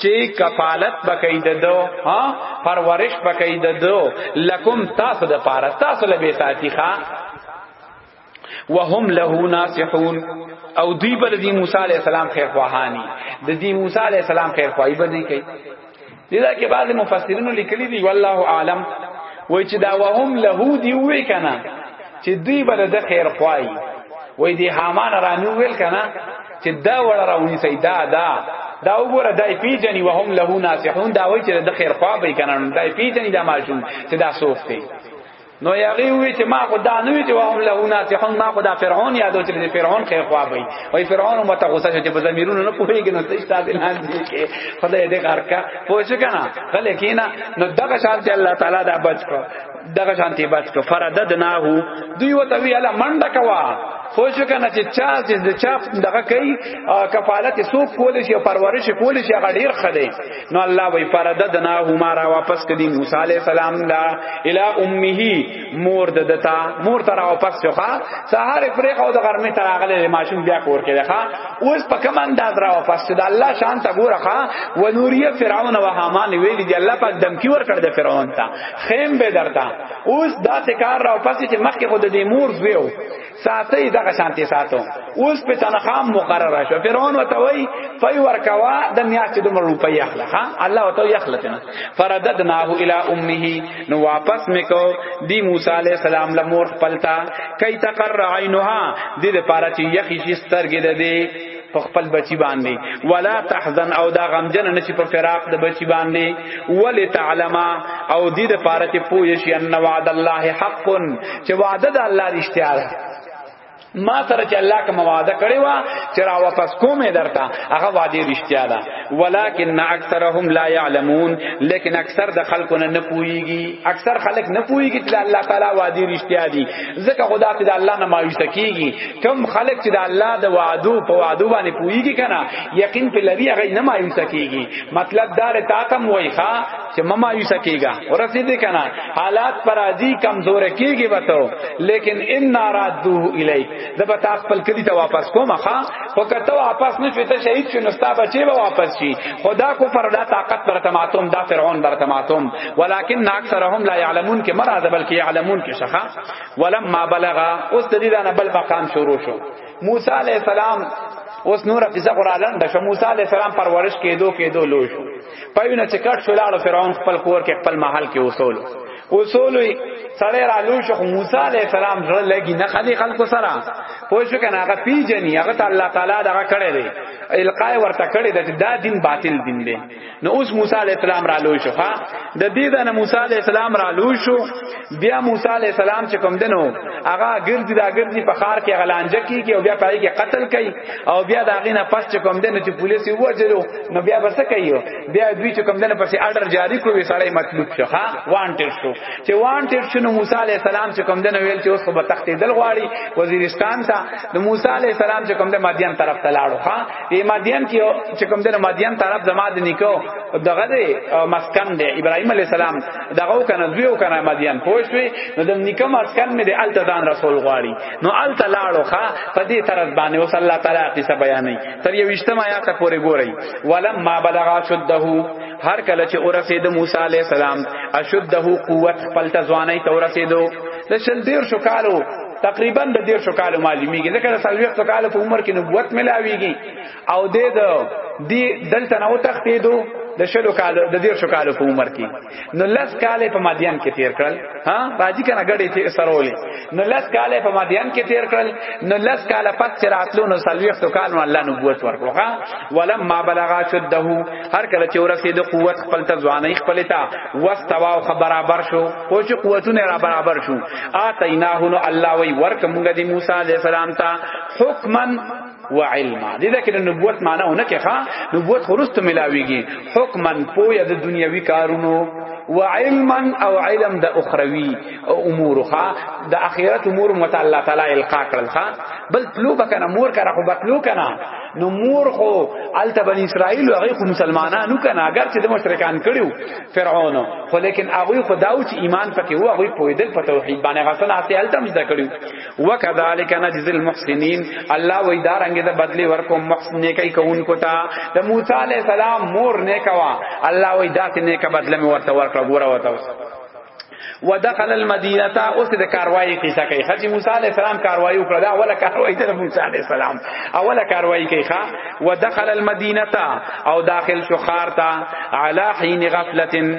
چې کفالت بکای ددو ها پرورش بکای ددو لکم تاسو د پاره تاسو له به ساتي ښا وهم له ناصحون او دی بل دی موسی علی السلام خیر خواهانی د دی موسی علی السلام خیر خواهی باندې کوي دا کې بعض مفسرین لیکلي دی والله اعلم وای چې دا وهم له دی وی کنه چې دوی بل د خیر خوای وای دی هامان رانو ویل کنه چې دا وړه راونی سي دا دا دا وګوره دای پیجنی وهم له ناصحون دا وای چې د خیر خوا به کنه دای پیجنی دا ماشوم چې دا سوفته نو یغی وی چې ما خدا نه وی چې وهم له ناصحون ما خدا فرعون یادو چې فرعون خیر خوا وی وای فرعون مت غوسه چې په زمیرونو نه پوهیږي نو تاسو ته نه دی کې خدای دې کار کا پوښ کنا غل کینا نو دغه شان چې الله تعالی دا بچ کو دغه شانتی بس کو فرددناه دوی وته ویاله منډه کوا خو شو کنه چې چا چې د چا دغه کوي کفالت سو کول شي پرورش کول شي هغه ډیر خدای نو الله وی فرددناه ما را واپس کړي موسی علی السلام لا الی امه مور ددتا مور تر واپس شو ښا سهار پرې خو د غرمې تر هغه ماشوم بیا کور کې ښا اوس په کوم انداز را واپس شو د الله شان ته ګوره ښا ونوریه فرعون و هامان ویل دی الله پاک دمکی ور کړ د فرعون ته خیم به درته اوس داسې کار را پسې چې مخکې خود دې مور زویو ساتي دغه شانتي ساتو اوس په تنخواه مقرره شو فرعون وته وای فای ورکوا د میاشتې د روپۍ اخلا ها الله وته یخلتنه فرددناه الی امه نو واپس میکو دی موسی علی السلام لمور خپلتا کای تقر عینها دې لپاره چې یخی شي سترګې ده په خپل بچی باندې ولا تحزن او دا غمجن نشي په فراق د بچی باندې ول تعلم او دې د پاره چې پوه شي ان وعد الله حق چې وعده د الله رښتیا ده ما سره چې الله کوم وعده کړی و چې را واپس کومه درته هغه وعده رښتیا ده ولكن اکثرهم لا يعلمون لیکن اکثر د خلکو نه پويږي اکثر خلک نه پويږي چې الله تعالی وادي رښتیا دي ځکه خدا ته د الله نه مایوس کیږي کم خلک چې د الله د وعدو په وعدو باندې پويږي کنه یقین په لري هغه نه مایوس کیږي مطلب دا رته تم وای ښا چې ما مایوس کیږي ورسې دې کنه حالات پر راضي کمزور کیږي وته لیکن ان رادو الیک د به تاسو خپل کلی ته واپس کوم ښا خو کته واپس نه شوي ته شهید شو نو ستا بچي به واپس شي خدا کو پر دا طاقت پر تماتم دا فرعون بر تماتم ولکن اکثرهم لا يعلمون کې مراد بلکې يعلمون کې شخه ولما بلغ اوس د دې نه بل مقام شروع شو موسی علی السلام اوس نور فزق را لاند شو موسی علی السلام پرورش کېدو کېدو لوی شو پایونه چې کټ شو لاړو فرعون خپل کور کې خپل محل کې وصول وصول سره را لو شو موسی علی السلام زړه لګي نه خدي خلکو سره پوه شو کنه هغه پیجنې هغه ته الله تعالی دغه کړی دی القاء ورته کړی دی دا دین باطل دین دی نو اوس موسی علی السلام را لو شو ها د دې د موسی علی السلام را لو شو بیا موسی علی السلام چې کوم دنو هغه ګرځي دا ګرځي په خار کې غلانجه کیږي او بیا پای کې قتل کوي او بیا دا غینه پس چې کوم دنو چې پولیس یې وځلو نو بیا بس کوي بیا دوی چې کوم دنو پسې آرډر جاری کوي سړی مطلوب شو ها وانټډ شو چې وانټډ شنو موسی علی السلام چې کوم دنو ویل چې اوس په تخت دل غواړي وزیرستان ته د موسی علی السلام چې کوم د مدین طرف ته لاړو ها یې مدین کې چې کوم دنو مدین طرف زما د نیکو دغه مسکن دی ابراهیم علی السلام دغه کنه دوی او کنه مدین پوه شوې نو د نیکه مسکن مې د الته دان رسول غواړي نو الته لاړو ښا په دې طرز باندې او صلی الله تعالی قصه بیانې تر یو اجتماع آیات پورې ګوري ولم ما بلغ شده هر کله چې اورسید موسی علی السلام اشده قوت خپل تزوانه ته اورسیدو د شل دیر شو کالو تقریبا د دیر شو کالو معلومیږي ځکه د سلویخت کالو په عمر کې نبوت ملاویږي او د دې دلته نو تختیدو د شلو کالو د دیر شو کالو په عمر کې نو لس کال په مدین کې تیر کړل ها راځي کنه غړې ته سرولې نو لس کال په مدین کې تیر کړل نو لس کال پس چې راتلو نو سلويخت کال نو الله نبوت ورکړو ها ولم ما بلغا شده هر کله چې ورسې د قوت خپل ته ځواني خپل ته واستوا او برابر شو او چې قوتونه را برابر شو اتیناه نو الله وی ورک مونږ د موسی علی السلام ته حکمن و علما دې دا کې د نبوت معنی ونه کې ښا نبوت خورست ملاويږي حکما پویا د دنیوي کارونو و علما او علم د اخروی او امور ښا د اخرت امور متعلق تعالی القا کړل ښا بل تلو بکنه مور کرا خو بتلو کنه نو مور خو الته بنی اسرائیل هغه خو مسلمانانو کنه اگر چې د مشرکان کړیو فرعون خو لیکن هغه خو داو چې ایمان پکې وو هغه پویدل په توحید باندې غسل اته الته مزه کړیو وکذالک نجزی المحسنین الله وی دارنګ د بدلی ورکو محسن نه کوي کوونکو ته د موسی علی السلام مور نه کوا الله وی داسې نه کا بدله مې ورته ورکړه ګوره وته ودخل المدینه اوس د کاروایی قصه کوي حج موسی علی السلام کاروایی وکړه دا اوله کاروایی د موسی علی السلام اوله کاروایی کوي ښا ودخل المدینه او داخل شو خارتا علی حین غفلتن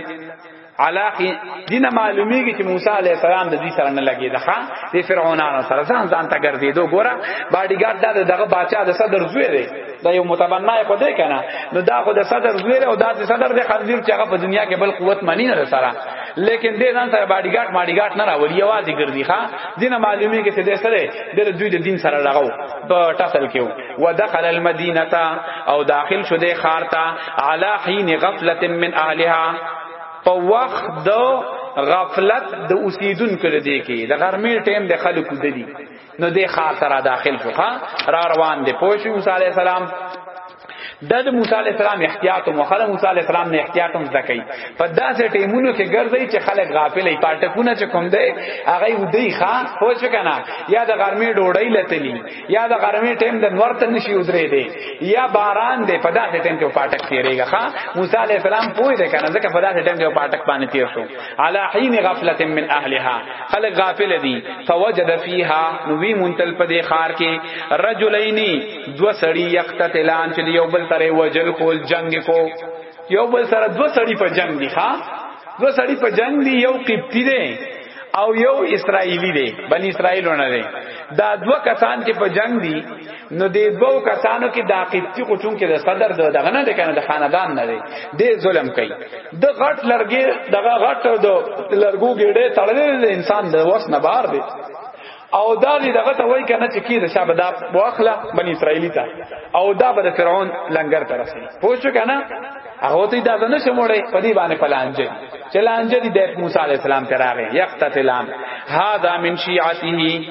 علاقه دینه معلومیږي چې موسی علی السلام د دې سره نه لګید ښا د فرعونانو سره ځان ځان ته ګرځیدو ګوره باډی ګارد دا دغه بادشاہ د صدر زوی دی دا یو متبنا خو دی کنه نو دا خو د صدر زوی او دا د صدر د خنزیر چې هغه په دنیا کې بل قوت مانی نه سره لیکن دې ځان سره باډی ګارد ماډی ګارد نه راوړي یوازې ګرځي ښا دینه معلومیږي چې د سره د دوی د دین سره لغاو په ټاسل کې ودخل المدینه او داخل شو د خار ته علی حین غفلت من اهلها په وخت د غفلت د اوسیدون کړه دی کې د غرمې ټیم د خلکو د دی نو د خار ته را داخل شو ها را روان دی پوه شو موسی علی السلام د د موسی علی السلام احتیاط او مخاله موسی علی السلام نه احتیاط هم زکای په داسې ټیمونو کې ګرځي چې خلک غافل وي پارټکونه چې کوم دی هغه ودی ښا پوه شو کنه یا د غرمې ډوړی لتلی یا د غرمې ټیم د نور ته نشي ودرې دی یا باران دی په داسې ټیم کې پاټک تیریږي ها موسی علی السلام پوه دی کنه ځکه په داسې ټیم کې پاټک باندې تیر شو علی حین غفلت من اهلها خلق غافل دي فوجد فیها نو وی منتل په دې خار کې رجلین دو سړی یقتتلان چې یو بل ترې وجل کول جنگ کو یو بل سره دو سړی په جنگ دی ښا دو سړی په جنگ دی یو قبطی دی او یو اسرایلی دی بنی اسرایلونه دی دا دو کسان چې په جنگ دی نو دې دوو کسانو کې دا قبطی خو چون کې د صدر د دغه نه د کنه د خاندان نه دی دې ظلم کوي د غټ لرګي دغه غټ د لرګو ګډه تړلې د انسان د وس نه بار دی او دا دې دغه ته وای کنه چې کی د شابه دا واخله بنی اسرائیلی ته او دا به فرعون لنګر ته رسي پوه شو کنه هغه ته دا نه شموړې په دې باندې پلانځي چې لانځي دې د موسی علی السلام ته راغی یقتتلام هاذا من شیعته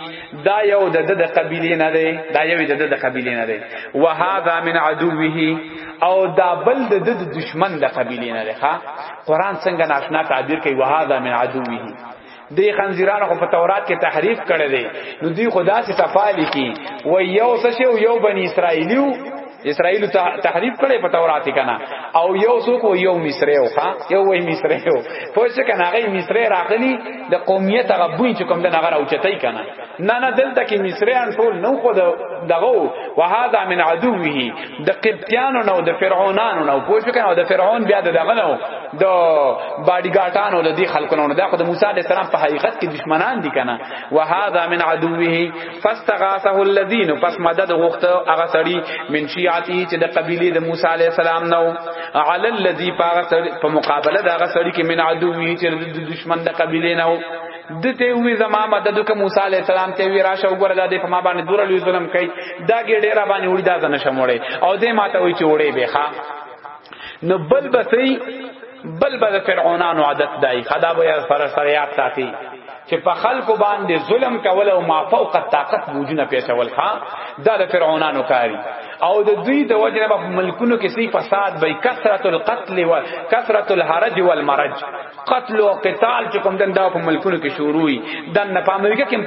دا یو د د قبیلې نه دی دا یو د د قبیلې نه دی وهذا من عدوه او دا بل د د دشمن د قبیلې نه دی ها قران څنګه ناشنا تعبیر کوي وهذا من عدوه دی خنزیرانو خو په تورات کې تحریف کړی دی نو دوی خدا سي صفالی کی و یو سشه او یو بنی اسرائیلیو اسرائیل تحریف کړي په تورات کې کنه او یو څوک و یو مصری او ها یو وای مصری او په څه کنه هغه مصری راغلی د قومیت هغه بوی چې کوم د هغه راوچتای کنه نه نه دلته کې مصری ان ټول نو خو دغه وهذا من عدوه د قبطیانو نو د فرعونانو نو په څه کنه د فرعون بیا دغه نو د باډي ګاټانو د دې خلکو نه دا خو د موسی عليه السلام په حقیقت کې دشمنان دي کنه وهذا من عدوه فاستغاثه الذين پس مدد غوښته هغه سړی من شيعته چې د قبيله د موسی عليه السلام نو على الذي په مقابله دا هغه سړی کې من عدوه چې د دشمن د قبيله نو دته وی زما مدد ک موسی علی السلام ته وی راشه وګوره د دې په ما باندې دور لوی ظلم کوي دا ګډه را باندې وړي دا ځنه شموړي او دې ماته وی چې وړي به ښا نو بل بسی بل بل فرعونانو عادت دای خدا به فر سره یاد ساتي چې په خلکو باندې ظلم کول او ما فوق طاقت بوجونه پیښول ها دا د فرعونانو کاری او د دوی د وجنه په ملکونو کې سی فساد به کثرت القتل و کثرت الحرج والمرج قتل او قتال چې کوم دن دا په ملکونو کې شروع وي دن نه په امریکا کې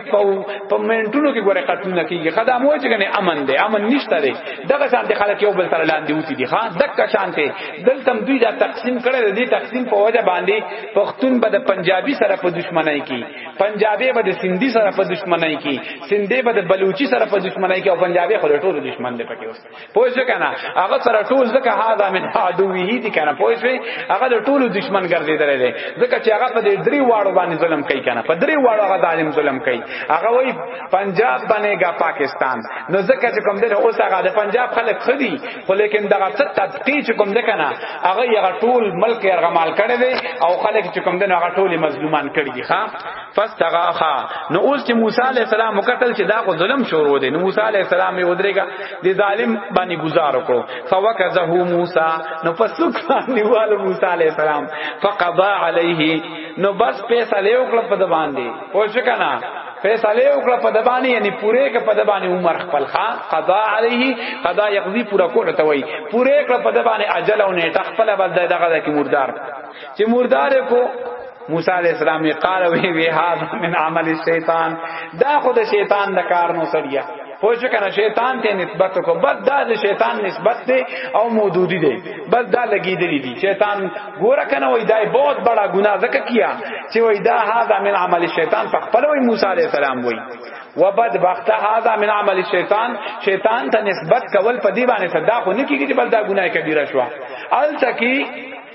په منټونو کې ګوره قتلونه کیږي خدام وایي چې کنه امن دی امن نشته دی دغه شان د خلک یو بل سره لاندې وتی دي ها دغه شان ته دلته دوی دا تقسیم کړي دي تقسیم په وجه باندې پښتون به د پنجابي سره په دشمنی کې پنجابي به د سندي سره په دشمنی کې سندي به د بلوچي سره په دشمنی کې او پنجابي خو ټول دشمن دی پکې پوه شو کنه هغه سره ټول ځکه هاذا من عدوه دي کنه پوه شو هغه د ټولو دشمن ګرځیدل دي ځکه چې هغه په دې درې واړو باندې ظلم کوي کنه په درې واړو هغه ظالم ظلم کوي هغه وای پنجاب بنېګا پاکستان نو ځکه چې کوم دنه اوس هغه د پنجاب خلک خدي خو لیکن دغه څه تدقی چې کوم ده کنه هغه هغه ټول ملک هغه مال کړی دی او خلک چې کوم دنه هغه ټول مظلومان کړی دي ها فاستغاخا نو اوس چې موسی علی السلام وکتل چې دا خو ظلم شروع دی نو موسی علی السلام یې ودرېګا د ظالم باندې گزار وکړو فوکزه موسی نو پسوک باندې وال موسی علی السلام فقضا علیه نو بس پیسې له وکړه په د باندې او شکنا فیصله وکړه په دبانی یعنی پوره ک په دبانی عمر خپل خان قضا علیه قضا یقضی پورا کوټه ته وای پوره ک په دبانی اجل او نیټه خپل بل دغه د کی مردار چې مردار کو موسی علیہ السلام یې قال وی وی هاذا من عمل الشیطان دا خود شیطان د کار نو سړیا پوه کنه شیطان ته نسبت کو بس دا د شیطان نسبت دی او مودودی دی بس دا لګیدلی دی شیطان ګوره کنه وای دا بہت بڑا گناہ زکه کیا چې وای دا هاذا من عمل الشیطان په خپل وای موسی علیہ السلام وای وبد بخت هاذا من عمل الشیطان شیطان ته نسبت کول په دی باندې صدا خو نه کیږي چې بل دا گناہ کبیره شو التکی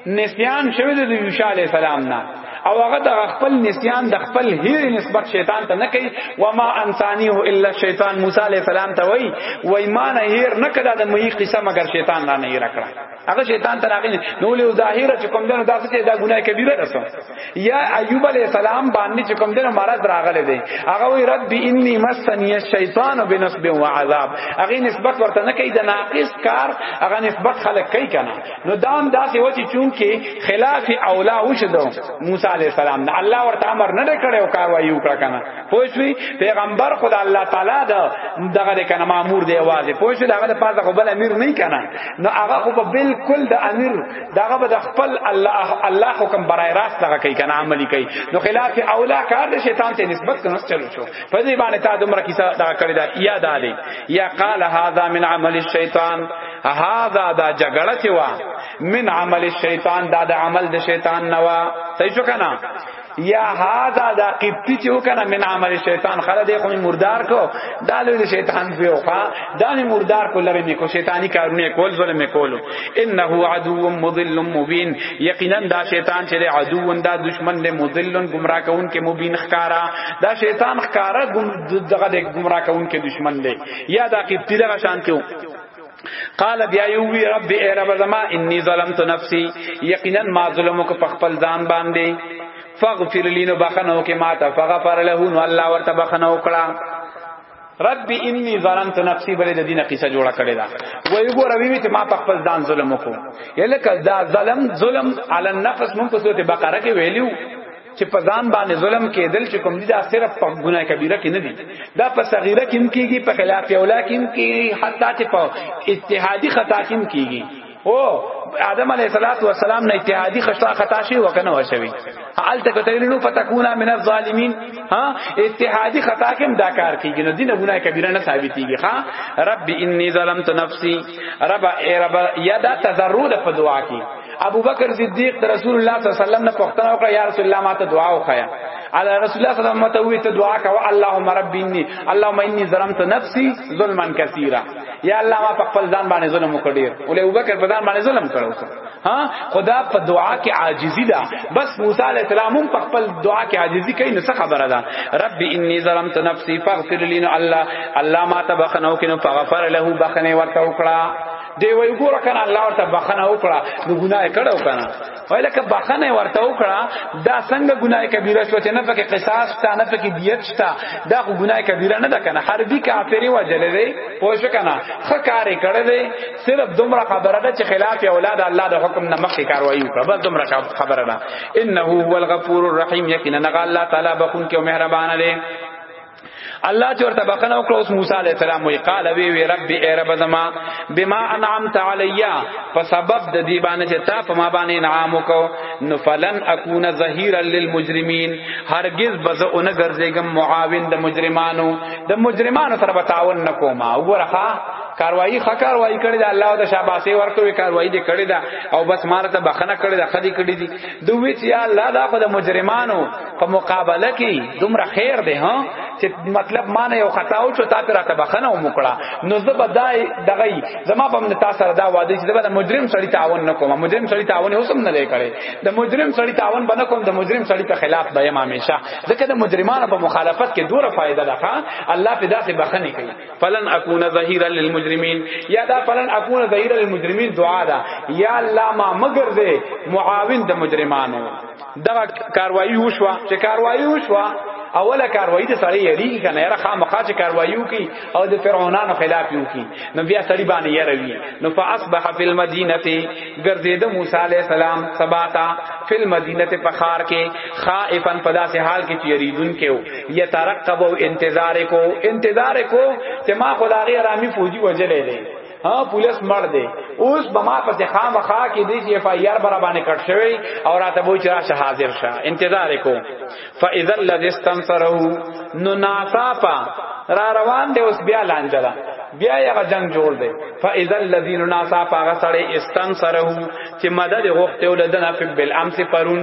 نسیان شوی د یوشع علی السلام نه او هغه د خپل نسیان د خپل هیر نسبت شیطان ته نه کوي و ما انسانیه الا شیطان موسی علی السلام ته وای و ایمان هیر نه کړه د مې قصه مگر شیطان را نه هیر کړه هغه شیطان ته راغلی نو له ظاهره چې کوم دنه داسې چې دا ګناه کبیره رسو یا ایوب علی السلام باندې چې کوم دنه مرض راغلی دی هغه وی رب انی مسنی الشیطان بنصب و عذاب هغه نسبت ورته نه کوي د ناقص کار هغه نسبت خلق کوي کنه نو دام داسې و چې چونکه خلاف اولا وشدو موسی علی السلام نه الله ورته امر نه کړی او کاروایی وکړه کنه پوه شوی پیغمبر خدا الله تعالی دا دغه کنه مامور دی واځي پوه شوی دغه د پاسه خو بل امیر نه کنه نو هغه خو بالکل د امیر دغه به خپل الله الله حکم برای راست دغه کوي کنه عملی کوي نو خلاف اولا کار د شیطان ته نسبت کنه چلو شو په دې باندې تا دومره کیسه دا کړی دا یاد علی یا قال هذا من عمل الشیطان هاذا دا جګړه چې وا من عمل الشیطان دا د عمل د شیطان نوا صحیح شو کنه یا هاذا دا قبطی چې وکنه من عمل شیطان خره دې خو مردار کو دا لوی شیطان پیوخه دا نه مردار کو لره میکو شیطانی کارونه کول ظلم میکول انه عدو مضل مبین یقینا دا شیطان چې عدو دا دشمن دې مضل گمراه کون کې مبین خکارا دا شیطان خکارا دغه دې گمراه کون کې دشمن دې یا دا قبطی دغه شان کیو قال بیا یو وی رب ای رب زما انی ظلمت نفسی یقینا ما ظلم کو په خپل ځان باندې فغفر لی نو بخنو کې ما ته فغفر له نو الله ورته بخنو کړه رب انی ظلمت نفسی بلې د دینه قصه جوړه کړې ده وای ګور وی ته ما په خپل ځان ظلم وکړو یلکه دا ظلم ظلم علی النفس مون په سورته بقره کې ویلیو چې په ځان باندې ظلم کېدل چې کوم دي دا صرف په ګناه کبیره کې نه دي دا په صغیره کې هم کېږي په خلاف اولا کې هم کېږي حتی چې په اجتهادي خطا کې هم کېږي او آدم علیه الصلاۃ والسلام نه اجتهادي خطا خطا شي وکنه وشوي حال تک تغیرینو فتكونا من الظالمین ها اجتهادي خطا کې دا کار کیږي نو دینه ګناه کبیره نه ثابتېږي ها رب انی ظلمت نفسی رب ای رب یدا تضرع په دعا کې ابو بکر صدیق ته رسول الله صلی الله علیه وسلم نه پوښتنه وکړه یا رسول الله ماته دعا وکړه علی رسول الله صلی الله علیه وسلم ته دعا کوه اللهم رب انی اللهم انی ظلمت نفسی ظلما کثیرا یا الله ما په خپل ځان باندې ظلم وکړ ډیر ولې ابو بکر په ځان باندې ظلم کړو ها خدا په دعا کې عاجزی ده بس موسی علی السلام هم په خپل دعا کې عاجزی کوي نو څه خبره ده رب انی ظلمت نفسی فاغفر لي الله الله ما ته بخنو کینو فغفر له بخنه ورته وکړه دی وی ګور کنه الله ورته بخنه وکړه نو ګناه کړو کنه وای لکه بخنه ورته وکړه دا څنګه ګناه کبیره شو چې نه پکې قصاص تا نه پکې دیت شتا دا خو ګناه کبیره نه ده کنه حربي کافری وجلې دی پوه شو کنه خکارې کړې دی صرف دومره خبره ده چې خلاف اولاد الله د حکم نه مخکې کاروایی وکړه بس دومره خبره ده انه هو الغفور الرحیم یقینا الله تعالی بخون کې مهربان دی الله چې ورته بخنه وکړه اوس موسی علی السلام وی قال وی وی رب ای رب زما بما انعمت علیا په سبب د دې باندې چې تا په ما باندې انعام وکاو نو فلن اكون ظهیرا للمجرمین هرگز بز اون ګرځېګم معاون د مجرمانو د مجرمانو سره بتاون نکوما وګوره کاروایی خ کاروایی کړی دا الله د شاباسي ورکوي کاروایی دې کړی دا او بس مارته بخنه کړی دا خدي کړی دي دوی چې الله دا خو د مجرمانو په مقابله کې دومره خیر دی ها چې مطلب ما نه یو خطا او چې تا پر راته بخنه او مکړه نو زه به دا دغه زما په من تاسو سره دا وعده چې زه د مجرم سړی تعاون نه کوم مجرم سړی تعاون اوس هم نه لري کړي د مجرم سړی تعاون بنه کوم د مجرم سړی په خلاف به یم همیشه ځکه د مجرمانو په مخالفت کې دوره فائدہ ده الله په داسې بخنه کوي فلن اكون ظهيرا للمجرمين یا دا فلن اكون ظهيرا للمجرمين دعا ده یا الله ما مگر دې معاون د مجرمانو دغه کاروایی وشوه چې کاروایی وشوه اوله کاروایی د سړی یریږي کنه یاره خامخا چې کاروایی وکي او د فرعونانو خلاف وکي نو بیا سړی باندې یروي نو فاصبح فی المدینه ګرځید موسی علی السلام سباتا فی المدینه په خار کې خائفا پدا سے حال کې یریدون کې او یترقب او انتظار کو انتظار کو چې ما خدای رامي فوجي وجلې ها پولیس مړ دی اوس به ما پسې خامخا کې دی چې اف آی آر برا باندې کټ شوی او راته وای چې راشه حاضر شه انتظار کو فاذا الذي استنصره نو ناصافا را روان دی اوس بیا لانجلا بیا یغه جنگ جوړ دی فاذا الذين ناسا پاغه سړی استنصره چې مدد غوښته ولدنه په بل امس پرون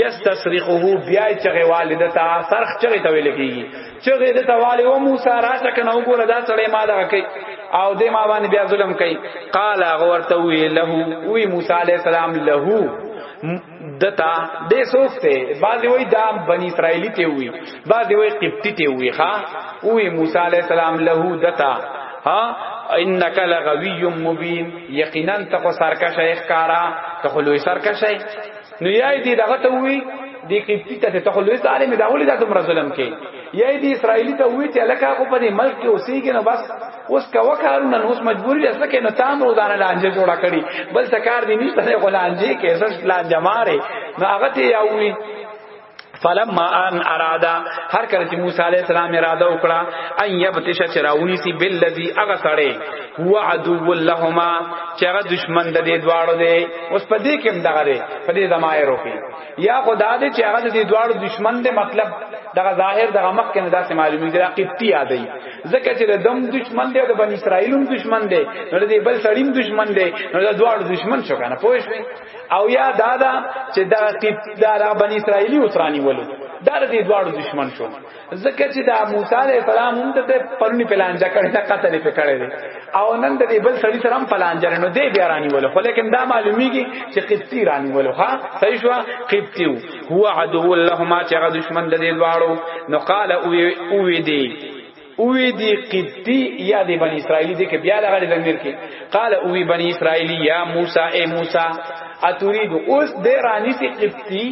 یستصرخه بیا چې والدتا سرخ چغه ته ویل کیږي چغه د توالی او موسی راشه کنه وګوره دا سړی ما دا کوي او دې ما باندې بیا ظلم کوي قال غورته وی له وی موسی علی السلام له دتا دې سوفته بعضی وای دا بنی اسرائیلی ته وی بعضی وای قبطی ته وی ها وی موسی علی السلام له دتا ها انک لغوی مبین یقینا ته سرکشه اخکارا ته خلوی سرکشه نو یای دی دغه ته وی دی قبطی ته ته خلوی ظالم دا ولې دا تم رسولم کې یای دی اسرایلی ته وی چې لکه خو په دې ملک کې اوسېږي نو بس اوس کا وکارونه نو اوس مجبوری اسه کې نو تام روزانه لانجه جوړه کړي بل څه کار دی نشته نه غلانجه کې سس لانجه ماره نو هغه ته یاوی فلما ان ارادا هر کله چې موسی علی السلام اراده وکړه ان یبتش چراونی سی بالذی اغه سړی هو عدو لهما چې هغه دشمن د دې دواړو دی اوس په دې کې دغه دی په دې زمایرو کې یا خدا دې چې هغه د دې دواړو دشمن دی مطلب دغه ظاهر دغه مخ کې نه داسې معلومیږي دا قبطی یادای ځکه چې د دم دشمن دی او د بنی اسرائیلوم دشمن دی نو د بل سړیم دشمن دی نو د دواړو دشمن شو کنه پوه شئ او یا دا دا چې دا قیب دا بنی اسرائیلی وترانی ولو دا دې دواړو دشمن شو ځکه چې دا موسی علی السلام هم ته پرونی پلانجا کړی دا قتل په کړی دی او نن د دې بل سړي سره هم پلانجا نو دې بیا رانی ولو خو لیکن دا معلومیږي چې قبطی رانی ولو ها صحیح شو قبطی هو عدو لهما چې دشمن د دې دواړو نو قال او وی دی اوی دی قبطی یا دی بنی اسرائیلی دی که بیا لغړی ضمیر کی قال اوی بنی اسرائیلی یا موسی اے موسی اتريد اوس د رانی سی قبطی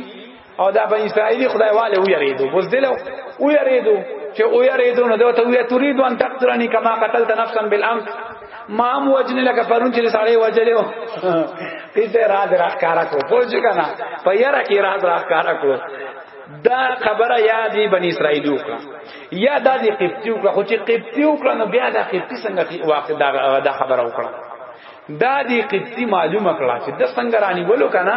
او دا بنی اسرائیلی خدای والے او یریدو اوس دلو او یریدو چې او یریدو نو دوته او یتريد ان تقتلنی کما قتلت نفسا بالامس ما هم وجنه لکه پرون چې سړی وجلو پیسه راز راخکارا کو پوج کنا په یره کې راز راخکارا کو دا خبره یادې بنی اسرائیل وکړه یا دا دی قبطی وکړه خو چې قبطی وکړه نو بیا دا قبطی څنګه واقع دا دا خبره وکړه دا دی قبطی معلومه کړه چې د څنګه رانی ولو کنه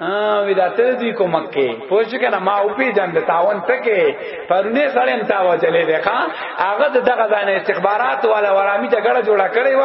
ا ودا ته دی کو مکه پوښ کنه ما او پی جن د تاون تکه پرونه سړی انتاو چلے دیکھا هغه دغه ځان استخبارات والا ورامی جګړه جوړه کړې و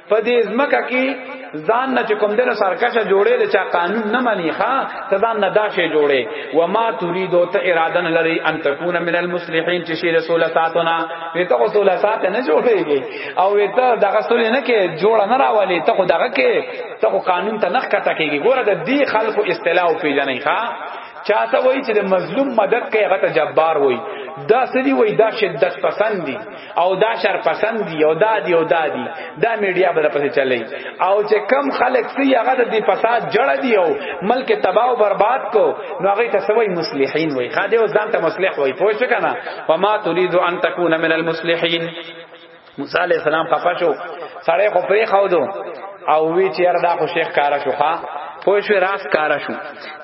په دې ځمکه کې ځان نه چې کوم دنه سرکشه جوړې د چا قانون نه مني ښا ته ځان نه داشه جوړې و ما تريد او ته اراده نه لري ان تكون من المصلحين چې شي رسول ساتونه وي ته رسول سات نه جوړېږي او وي ته د رسول نه کې جوړ نه راولي ته خو دغه کې ته خو قانون ته نخ کته کېږي ګوره د دې خلکو اصطلاح او پیژنې ښا چاته وای چې د مظلوم مدد کوي هغه ته جبار وای دا سړي وای دا شدت پسند دي او دا شر پسند دی او دا دی او دا دی دا میډیا بل پسې چلی او چې کم خلک سی هغه د دې فساد جړ دی او ملک تباہ او برباد کو نو هغه ته سوی مصلحین وای خاده او ځان ته مصلح وای پوه شو کنه وما تريد ان تكون من المصلحین موسی علیہ السلام خفه شو سړی خو پرې خاو دو او وی چې یار دا خو شیخ کارا شو ها پوه شو راس کارا شو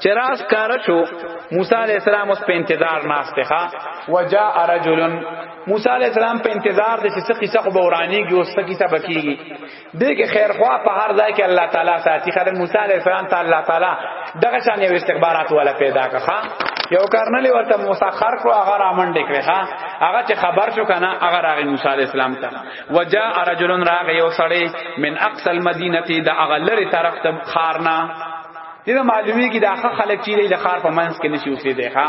چې راس کارا شو موسی علیہ السلام اوس په انتظار ناشته ها وجاء رجل موسی علی السلام په انتظار دي چې څه قصه خو بورانیږي او څه قصه بکیږي دې کې خیر خوا په هر ځای کې الله تعالی ساتي خدای موسی علی السلام ته الله تعالی دغه شان یو استخبارات ولا پیدا کړه یو کار نه لورته موسی خر کړو هغه رامن ډکړه ها هغه چې خبر شو کنه هغه راغی موسی علی السلام ته وجاء رجل راغی یو سړی من اقصى المدینه د هغه لری طرف ته خارنا دغه معلومی کی دا خلک چی د خار په منځ کې نشي اوسې دی ښا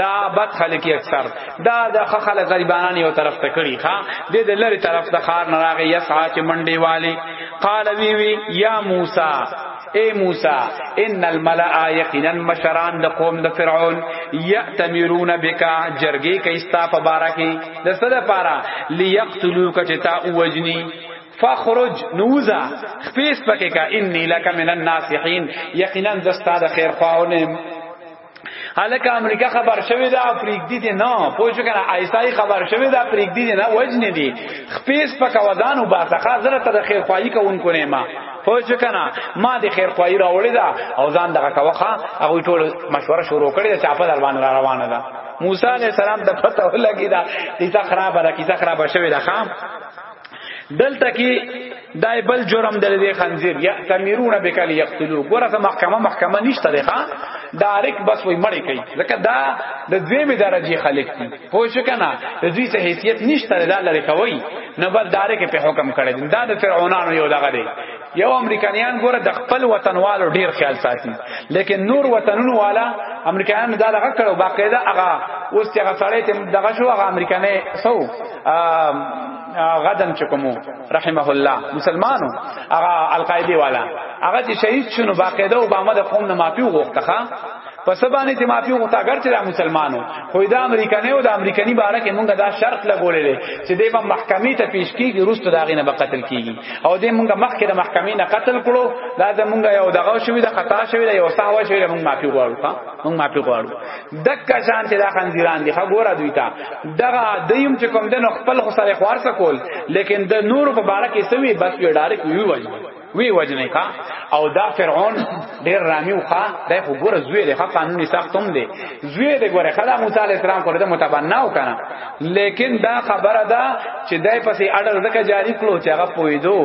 دا بد خلک اکثر دا د خلک غریبانان یو طرف ته کړي ښا د د لری طرف ته خار نه راغی یسعا چې منډي والی قال وی وی یا موسی اے موسی ان الملأ یقینا مشران د قوم د فرعون یاتمرون بک جرګی کیستا په بارا کې د صد پارا لیقتلوک چتا اوجنی فخرج نوزا خپیس پکې کا انی لک من الناصحین یقینا زستا د خیر خواونم حالکه امریکا خبر شوی دا پریک دی دی نه پوه شو کنه ایسای خبر شوی دا پریک دی دی نه وجنی دی خپیس پکې وزن او باسخه زره ته د خیر خوایی کوونکو نه ما پوه شو کنه ما د خیر خوایی راوړی دا او ځان دغه کوخه هغه ټول مشوره شروع کړی چې په دروان را روانه ده موسی علیہ السلام د پته ولګی دا کیسه خرابه ده کیسه خرابه شوی ده خام دلته کې دای بل جرم دل دی خنزیر یا تمیرون بکل یقتلو ګوره ته محکمه محکمه نشته ده دارک بس وای مړی کوي ځکه دا د دویمه درجه خلک دي پوه شو کنه د دوی څه حیثیت نشته ده لری کوي نو بل دارک په حکم کړی دا د فرعونانو یو دغه دی یو امریکایان ګوره د خپل وطنوالو ډیر خیال ساتي لیکن نور وطنونو والا امریکایان دا دغه کړو باقاعده هغه اوس چې هغه سړی ته دغه شو هغه امریکانه سو غدن چکمو رحمه الله مسلمانو هغه القاعده والا هغه چې شهید شونه باقاعده اوباما د قوم نه معافي وغوښتخه په سبانه چې مافي غوتا ګر چې مسلمانو خو دا امریکانه او د امریکاني باره کې مونږه دا شرط لګولې چې د امام محکمې ته پیش کیږي روستو داغې نه قتل کیږي او د مونږه مخکې د محکمې نه قتل کړو دا د مونږه یو دغه شوی د خطا شوی د یو سهوا شوی د مونږ مافي غواړو ها مونږ مافي غواړو دک شان چې دا خنزیران دي خګورا دوی ته دغه دیم چې کوم د خپل خو سره خوارسه کول لیکن د نور په باره کې سوي بس وی ډارک وی وایي وی وجنه کا او دا فرعون ډیر رامیو خا دای خو ګوره زوی دی خا قانوني سختوم دی زوی دی ګوره خدا موسی علی السلام کړه د متبناو کنه لیکن دا خبره ده چې دای پسې اډر زکه جاری کړو چې هغه پویدو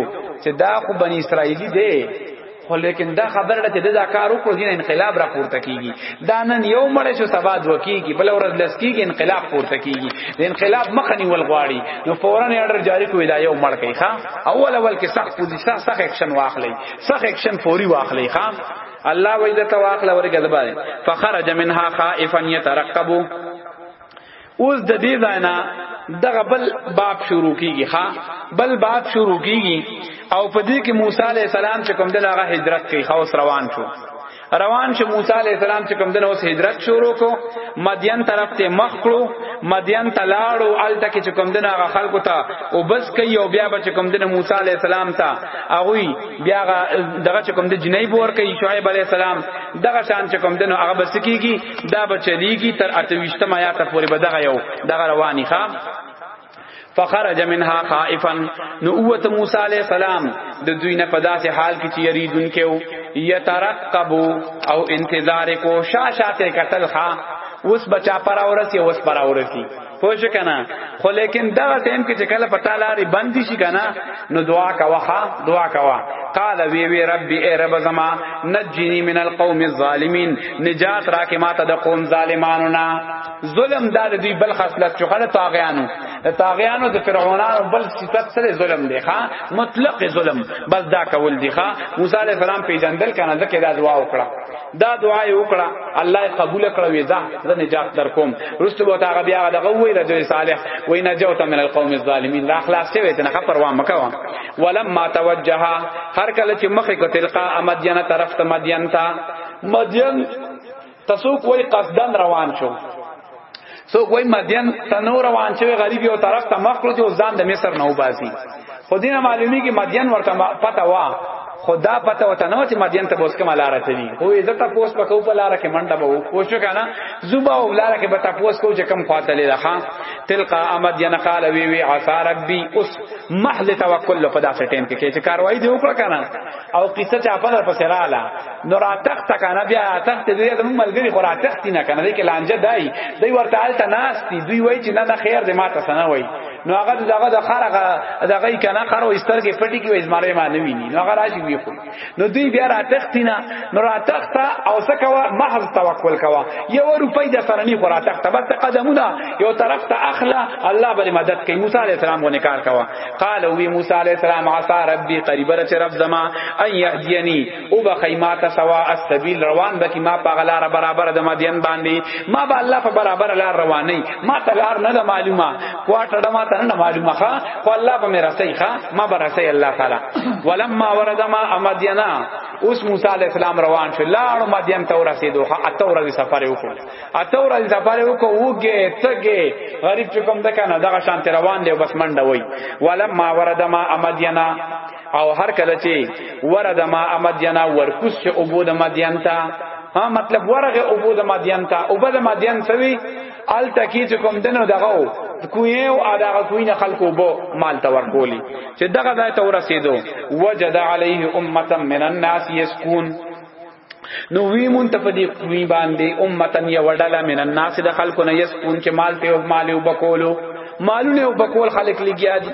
چې دا خو بنی اسرائیلی دی خو لیکن دا خبره ده چې دا کار وکړو دین انقلاب را پورته کیږي دا نن یو مړ شو سبا دو کیږي بل ورځ لس کیږي انقلاب پورته کیږي د انقلاب مخنی ولغواړي نو فورا یې اډر جاری کوی دا یو مړ کوي ښا اول اول کې سخت پولیس سخت اکشن واخلي سخت اکشن فوري واخلي خام الله وې د تواخله ورګه د باندې فخرج منها خائفا يترقب اوس د دې ځاینا دغه بل باب شروع کیږي ها بل باب شروع کیږي او په دې کې موسی عليه السلام چې کوم دغه هجرت کوي خاص روان شو روان شو موسی علی السلام چې کوم دنه اوس هجرت شروع کو مدین طرف ته مخ کړو مدین ته لاړو الته کې چې کوم دنه هغه خلکو ته او بس کوي او بیا به چې کوم دنه موسی علی السلام ته هغه بیا دغه چې کوم د جنیب ور کوي شعیب علی السلام دغه شان چې کوم دنه هغه بس کیږي دا به چلیږي تر 28 آیات پورې به دغه یو دغه رواني ښا فخرج منها خائفا نو اوت موسی علیہ السلام د دوی نه پداسه حال کې چې یریدون کې او یترقب او انتظار کو شاشاته قتل خا اوس بچا پر اورسی اوس پر اورسی پوش کنا خو لیکن دا ټیم کې چې کله پتا لاري بندي شي کنا نو دعا کوا دعا کوا قال وی وی ربي اے رب زما نجني من القوم الظالمين نجات راکه ماته د قوم ظالمانو نه ظلم دا د دوی بل خاصلت چې خلک تاغیانو د تاغیانو د فرعونانو بل صفت سره ظلم دی ښا مطلق ظلم بس دا کول دی ښا موسی علی السلام پیجندل کنه ځکه دا دعا وکړه دا دعا یې وکړه الله قبول کړه وې ځه زه نجات در کوم رسته بوته هغه بیا دغه وې رجل صالح وې نجوت من القوم الظالمین لا خلاص شوی ته نه پروا مکوا ولما توجه هر کله چې مخه کو تلقا مدین طرف ته مدین تا مدین تاسو کوئی قصدن روان شو سو کوئی مدین تنو روان شوی غریب یو طرف ته مخ کړو چې ځان د مصر نه وباسي خو دینه معلومی کی مدین ورته پتا وا خدا پته وته نو چې مدین ته بوس کوم لار ته دي خو عزت ته پوس پکو په لار کې منډه به کوشش کنه زوبا او لار کې بتا پوس کو چې کم خواته لې راخان تلقا امد ین قال وی وی عسى ربي اس محل توکل خدا سے ټیم کې چې کاروایی دی وکړه کنه او قصه چا په لار پسې رااله نو را تخت کنه بیا تخت دوی د ملګری خو را تخت نه کنه دی کې لانجه دای دوی ورته حالت ناس دي دوی وای چې نه نه خیر دې ماته سنا وای نو هغه دغه د خرغه دغه کنه خرو استر کې پټي کې ازماره ما نه ویني نو هغه راشي وی خو نو دوی بیا را تخت نه نو را تخت او سکوا محض توکل کوا یو روپۍ د سرنی خو را تخت بس قدمونه یو طرف ته اخلا الله بل مدد کوي موسی علی السلام غو نکار کوا قال وی موسی علی السلام عصا ربي قریب رچ رب زما ان يهديني او بخی ما تا سوا السبیل روان بکی ما پا غلار برابر د مدین باندې ما با الله په برابر لار رواني ما ته لار نه ده معلومه کوټه ما ته نه معلومه ښا خو الله په میرا صحیح ښا ما برسه الله تعالی ولما ورد ما امدینا اوس موسی علی السلام روان شو لاړ مدین ته ورسېدو ښا اته ورځې سفر وکړ اته ورځې سفر وکړ وګه تګه غریب چکم دکنه دغه شانت روان دی بس منډه وای ولما ورد ما امدینا او هر کله چې ورد ما امدینا ورکوس چې اوبو د مدین ته ها مطلب ورغه اوبو د مدین ته اوبو د مدین سوي ال تکي چې کوم دنو دغه کوی او دغه کوی نه خلکو بو مال ته ورکولی چې دغه ځای ته ورسېدو وجد علیه امه من الناس یسکون نو وی مون ته په دې کوی باندې امتن یا وډاله من الناس د خلکو نه یسکون چې مال ته مال وبکولو مالونه وبکول خلک لګیا دي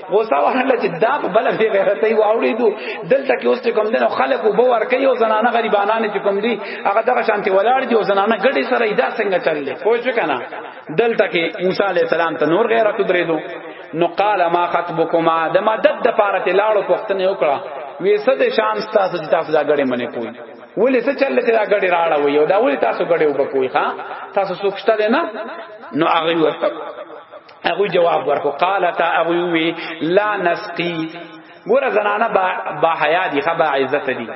غوسه وهله چې دا په بل به غیرت ای واوریدو دلته کې اوس کوم دنو خلق وبو ور کوي او زنانه غریبانان چې کوم دي هغه دغه شانتي ولاړ دي او زنانه ګډي سره ایدا څنګه چللې پوه شو کنه دلته کې موسی علی السلام ته نور غیرت درېدو نو قال ما خطبكما د مدد د پاره لاړو پښتنه وکړه وې څه د شان تاسو چې تاسو دا غړې منې کوی ولې څه چل چې دا غړې راړه وي او دا ولې تاسو غړې وبکوي ها تاسو سوکشته نه نو هغه ورته هغه جواب ورکو قالت هغه وی لا نسقي ګوره زنانه با, با حیا دي خبا عزت دي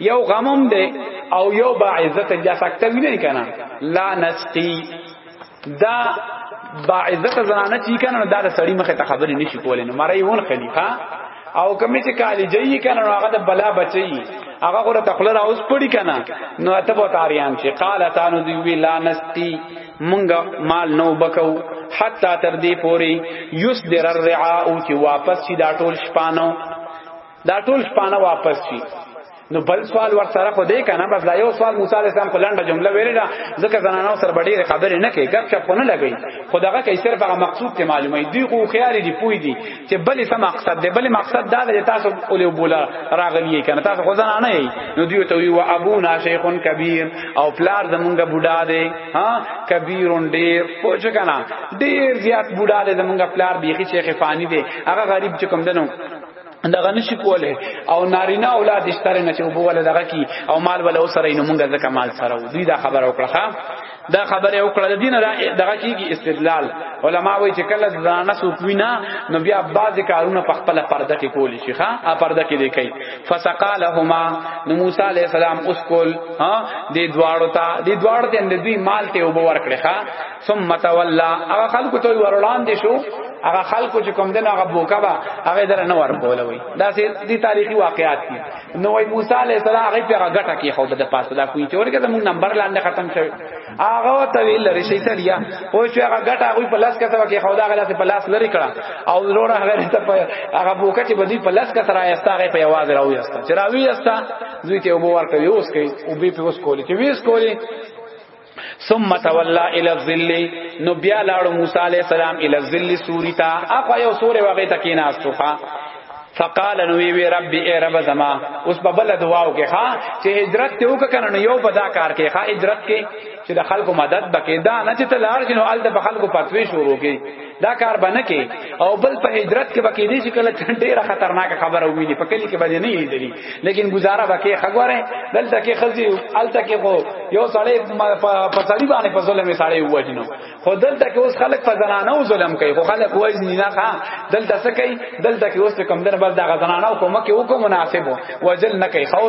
یو غمم دي او یو با عزت دي سکته ویني کنه لا نسقي دا با عزت زنانه چی کنه دا سړی مخه ته خبرې نشي کولای نو مړی ون خلیفہ او کمی چې کالی جئی کنه نو هغه د بلا بچی هغه غره تخلر اوس پړی کنه نو ته بو تاریان چې قال تانو دی وی لا نستی مونږه مال نو بکو حتا تر دې پوري یسدر الرعاء چې واپس شي دا ټول شپانو دا ټول شپانه واپس شي نو بل سوال ور سره خو دې کنه بس دا یو سوال موسی علی السلام په لنډه جمله ویلې ده ځکه زنانو سره ډېر خبرې نه کوي ګپ شپ نه لګي خدغه کې صرف هغه مقصود ته معلومه دی خو خیال دی پوي دی چې بلې څه مقصد دی بلې مقصد دا دی تاسو اولې بولا راغلی کنه تاسو خو ځان نه یی نو دیو ته وی و ابو ناشیخ کبیر او پلار زمونږه بوډا دی ها کبیر ډیر پوجا کنه ډیر زیات بوډا دی زمونږه پلار بیخي شیخ فانی دی هغه غریب چې کوم دنو دغه نشي کوله او نارینه اولاد اشتره نه چې وبوله دغه کی او مال ولا وسره نو مونږه ځکه مال سره دوی دا خبر او کړه دا خبره وکړه د دین را دغه کیږي استدلال علما وایي چې کله زنانه سوکوینا نو بیا بعضی کارونه په خپل پرده کې کولی شي ښا ا پرده کې دی کوي فسقالهما نو موسی علی السلام اوس کول ها د دواړو ته د دواړو ته د دوی مال ته وب ور کړی ښا ثم تولى هغه خلکو ته ورولان دي شو هغه خلکو چې کوم دین هغه بوکا با هغه در نه ور کولوي دا سه دي تاریخي واقعات دي نو وای موسی علی السلام هغه په غټه کې خو د پاسه دا کوی چې ورګه زموږ نمبر لاندې ختم شوی هغه ته ویل لري شي سړیا او چې هغه غټه هغه په لاس کې سره کې خو دا غلا په لاس لري کړه او ورور هغه ته په هغه بوکه چې بدی په لاس کې سره ایستا هغه په आवाज راوي استا چې راوي استا دوی ته وبو ورکوي اوس کوي او به په اوس کولی چې ویس کولی ثم تولى الى الظل نو بیا لاړو موسی علیہ السلام الى الظل سوری تا اخو یو سوره وغه تکې ناستو ها فقال نو وی رب ای رب زما اوس په بل دعاو کې ها چې هجرت ته وک کنه نو یو بدا کار کې ها هجرت کې چې د خلکو مدد بکې دا نه چې تلار شنو ال د خلکو پتوي شروع کې دا کار باندې کې او بل په هجرت کې بکې دي چې کله ډېره خطرناکه خبره ویني په کلی کې باندې نه یې دي لیکن گزاره بکې خګوره دلته کې خزي الته کې خو یو سړی په سړی باندې په ظلم سړی وجنو خو دلته کې اوس خلک په زنانو ظلم کوي خو خلک وایي نه ښا دلته څه کوي دلته کې اوس کوم دنه بس دغه زنانو کومه کې وکړو مناسب وجل نه کوي خو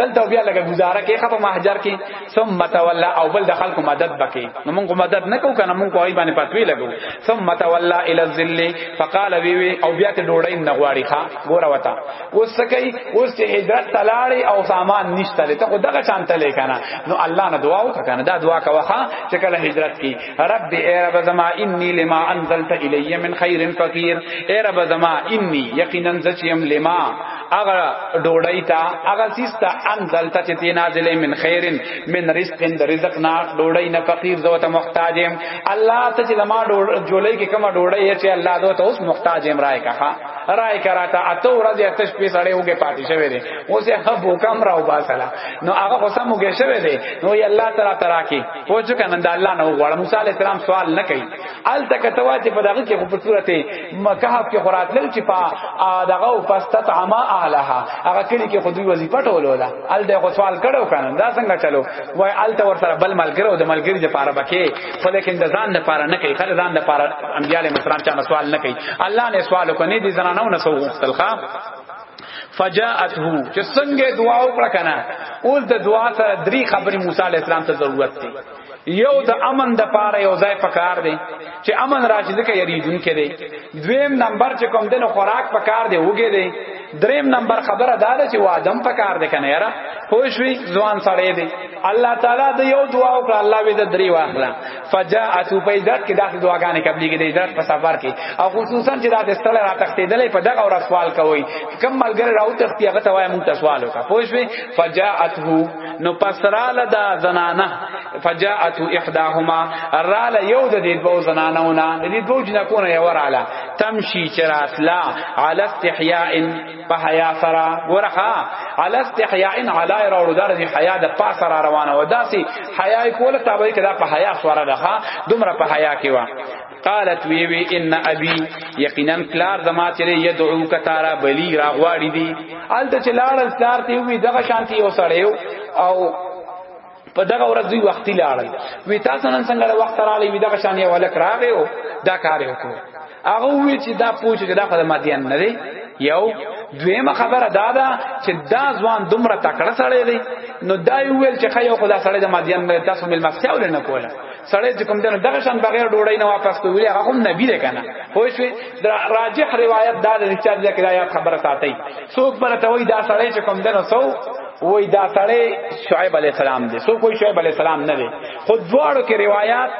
دلته بیا لګه گزاره کې خپه محجر کې ثم تولى او بل د خلکو مدد بکې نو موږ مدد نه کو کنه موږ کوی باندې پتوی لګو ثم تولى الى الذل فقال وی وی او بیا ته ډوړې نه غواړي ښا ګور وتا اوس سکی اوس ته هجرت تلاړې او سامان نشته لته خو دغه شان تلې کنه نو الله نه دعا وکړه کنه دا دعا کوخه چې کله هجرت کی رب ای رب زما انی لما انزلت الی من خیر فقیر ای رب زما انی یقینا زچیم لما اغه ډوډۍ تا اغه سیستا انزل ته چې تینا ذلې من خیرن من رزق د رزق نه ډوډۍ نه فقیر زوته محتاج يم الله ته چې لما جولې کې کومه ډوډۍ چې الله زوته اوس محتاج يم راي کا راي کرا تا اته ورځ اتش په سړې وګه پاتې شوی دی اوس یې هب وکم راو باسلا نو هغه قسم وګه شوی دی نو یې الله تعالی ترا کې پوجو کنه د الله نه وغواړم موسی علی السلام سوال نه کوي ال تک تواجه په دغه کې په صورت مکهف کې خوراتل چې پا دغه او فاستت عما اهلها هغه کلی کې خودي وظیفه ټولولا ال د خو سوال کړو کنه دا څنګه چلو وای ال ته ور سره بل ملګری او د ملګری د پاره بکې خو لیکن د ځان د پاره نه کوي خل ځان د پاره انبیاء علیهم السلام چا سوال نه کوي الله نه سوال کوي دي زنانو نه سو مختلخه فجاءته چې څنګه دعا وکړه کنه اوس د دعا سره درې خبرې موسی علی السلام ته ضرورت دی یو د امن د پاره یو ځای پکار دی چې امن راشي ځکه یریدون کړي دویم نمبر چې کوم دنه خوراک پکار دی وګه دی دریم نمبر خبره دا ده چې وادم پکار دی کنه یاره خوشوي ځوان سړی دی الله تعالی د یو دعا وکړه الله به د درې واخلا فجاءت پیدا کې داخل دعاګانې قبلې کې د عزت په سفر کې او خصوصا چې دا د ستل را تختیدلې په دغه اور سوال کوي کم ملګری راو تختی هغه ته وای مونږ سوال وکړه خوشوي فجاءته نو پسراله دا زنانه فجاءت احداهما راله یو د دې دوه زنانونه د دې دوه جنکونه یو راله تمشي چراسلا علی استحیاء په حیا سره ورخه علی استحیاء علی راو دار دی حیا د پاس را روانه و داسي حیا کوله تابع کړه په حیا سره ده دومره په حیا کې و قالت وی وی ان ابي یقینا کلار زما چې يدعو کتارا بلی راغواړي دي الته چې لاړل کلار ته وی دغه شانتي وسړیو او په دغه ورځ دوی وختي لاړل وی تاسو نن څنګه له وخت راغلی وی دغه شان یو ولک راغی او دا کار یې وکړ هغه وی چې دا پوه چې دا خدای مادیان نه دی یو دویمه خبره دا ده چې دا ځوان دومره تکړه سړی دی نو دا ویل چې خا یو خدای سړی د مادیان نه تاسو مل مسیاول نه کوله سړی چې کوم دنه دغه شان بغیر ډوړی نه واپس ته ویل هغه هم نبی دی کنه خو شوی راجح روایت دا د چا د کرایا خبره ساتي څوک بل ته وای دا سړی چې کوم دنه سو وای دا سړی شعیب علی السلام دی څوک وای شعیب علی السلام نه دی خو دواړو کې روایت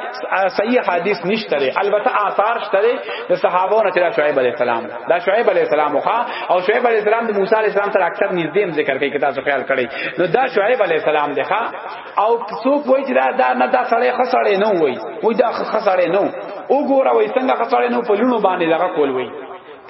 صحیح حدیث نشته لري البته آثار شته لري د صحابو نه چې شعیب علی السلام دا شعیب علی السلام خو او شعیب علی السلام د موسی علی السلام سره اکثر نږدې ذکر کوي کتاب څخه خیال کړي نو دا شعیب علی السلام دی ښا او څوک وای چې دا دا نه دا سړی خسړې نه وای وای دا خسړې نه وګوره وای څنګه خسړې نه په لونو باندې لغه کول وای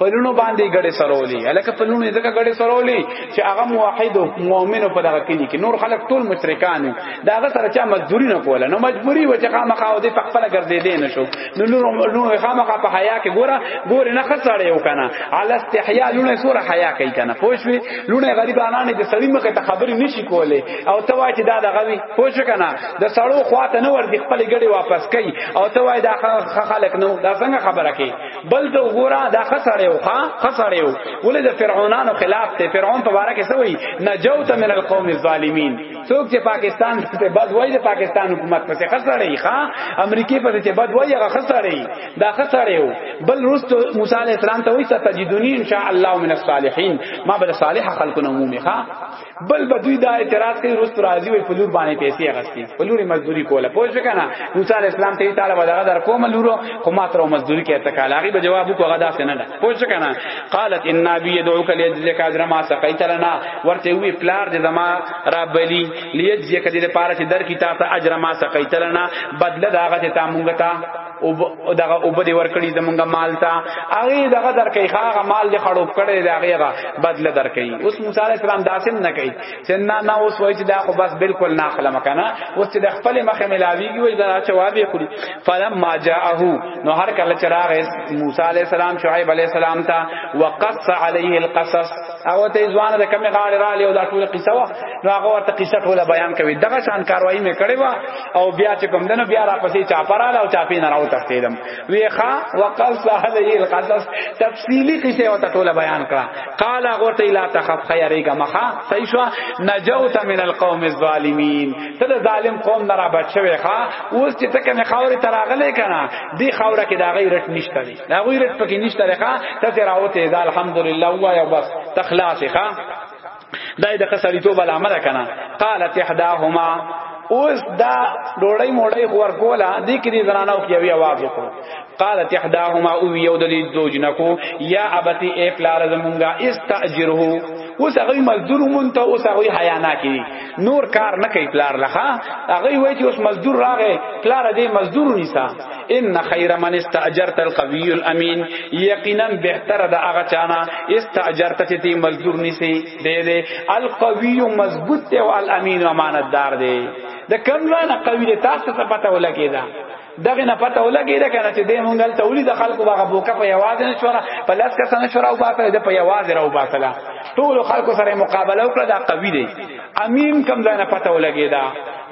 پلونو باندې ګړې سرولې الکه پلونو یې ځکه ګړې سرولې چې هغه موحد او مؤمن په دغه کې کې نور خلک ټول مشرکان دا هغه سره چا مزدوري نه کوله نو مجبوري و چې خامخا او دې په خپل ګرځې دې نشو نو لونو لونو خامخا په حیا کې ګوره ګوره نه خسړې یو کنه علی استحیا لونو سوره حیا کوي کنه پوښوي لونو غریبانه نه د سړی مخه ته خبرې نشي کولې او ته وای چې دا د غوي پوښ کنه د سړو خواته نه ورځي خپل ګړي واپس کوي او ته وای دا خلک نو دا څنګه خبره کوي بل ته ګوره دا خسړې یو ها خسړې یو ولې د فرعونانو خلاف ته فرعون په واره کې سوی نجوت من القوم الظالمین څوک چې پاکستان ته بد وایي د پاکستان حکومت پسې خسرړی ښا امریکای پسې چې بد وایي هغه خسرړی دا خسرړی وو بل رستو موسی علی السلام ته وایي ستجدونی ان شاء الله من الصالحین ما بل صالح خلق نمومه ښا بل بدوی دا اعتراض کوي رستو راضی وي په لور باندې پیسې اغستي په لور مزدوری کوله پوه شو کنه موسی علی السلام ته تعالی ودغه در کوم لورو خو ما تر مزدوری کې تکالاغي به جواب کو غدا سننه پوه شو کنه قالت ان ابي يدعوك ليجزيك اجر ما سقيت لنا ورته وی پلار دې زما را بلی ليجزيك دې لپاره چې در کی تا ته اجر ما سقيت لنا بدله داغه ته تا مونږ ته او دغه او بده ورکړي زمونږه مال ته هغه دغه درکې هغه مال دې خړوب کړي دغه بدله درکې اوس موسی عليه السلام داسم نه کوي سننا نه اوس وای چې دا خو بس بالکل نه خلم کنه اوس چې د خپل مخه ملاویږي وای دا چې وابه خوري فلم ما جاءه نو هر کله چې راغی موسی علی السلام شعیب علی السلام ته وقص علیه القصص او ته ځوان د کمی غاړه را لیو دا ټول قصه وا نو هغه ورته قصه ټول بیان کوي دغه شان کاروایی مې کړې وا او بیا چې کوم دنو بیا را پسې چاپراله او چاپې نه راو تختیدم ویخا وقال سهل ال قصص تفصیلی قصه او ټوله بیان کړه قال غوت لا تخف خیریګه مخا صحیح شو نجوت من القوم الظالمین ته ظالم قوم نه را بچوي ښا اوس چې تک نه خاورې تراغلې کنا دی خاوره کې دا غیرت نشته دی دا غیرت پکې نشته ښا ته راوته الحمدلله وایا بس تخلاص ښا دای د قصری توب العمل کنا قالت احداهما اوس دا ډوړی موړی خور کولا د کړي زنانو کې وی आवाज وکړو قالت احداهما او یو د دې دوجنکو یا ابتی ای پلار زمونږه استاجره اوس هغه مزدور مونته اوس هغه حیا نه کوي نور کار نه کوي پلار لخه هغه وای چې اوس مزدور راغې پلار دې مزدور نیسا ان خیر من استاجرت القوی الامین یقینا بهتر د هغه چانا استاجرت چې تی مزدور نسی دی دی القوی مضبوط دی او الامین امانتدار دی د کم ځان قوی دی تاسو ته پته ولګی دا دغه نه پته ولګی دا کنه چې د مونږل تولید خلکو باغه بوکه په یوازې نشوره په لاس کې سن شوره او باطل د په یوازې راو باطل ټول خلکو سره مقابله وکړه دا قوی دی امین کم ځای نه پته ولګی دا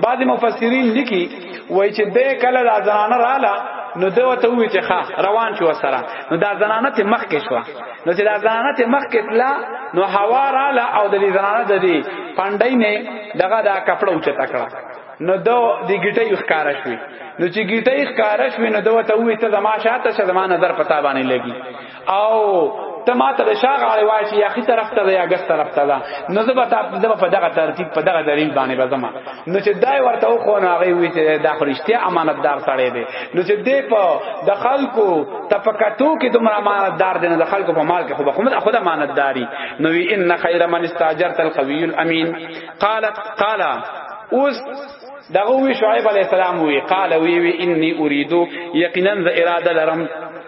بعض مفسرین لیکي وای چې به کله د زنانه رااله نو دوی ته وی چې ښا روان شو سره نو دا زنانه ته مخ کې شو نو چې دا زنانه ته مخ کې تلا نو هوا رااله او د دې زنانه د دې پاندای نه دغه دا کپړه اوچتا کړه نو دو د ګټي ښکارا شوې نو چې ګټي ښکارا شوې نو دوی ته وی ته زما شاته شه زما نظر پتا باندې لګي او ته ما ته شاغ علی وای چې یاخی طرف ته یا ګس طرف ته دا نو زه به تاسو په دغه ترتیب په دغه دلیل باندې به زما نو چې دای ورته خو نه غي وی چې دا خرشتي امانتدار سره دی نو چې دې په د خلکو تفکتو کې دومره امانتدار دی د خلکو په مال کې خو خود خود امانتداری نو وی ان خیر من استاجرت القوی الامین قالت قال اوس دغه وی شعیب علی السلام وی قال وی وی انی اریدو یقینا ز اراده لرم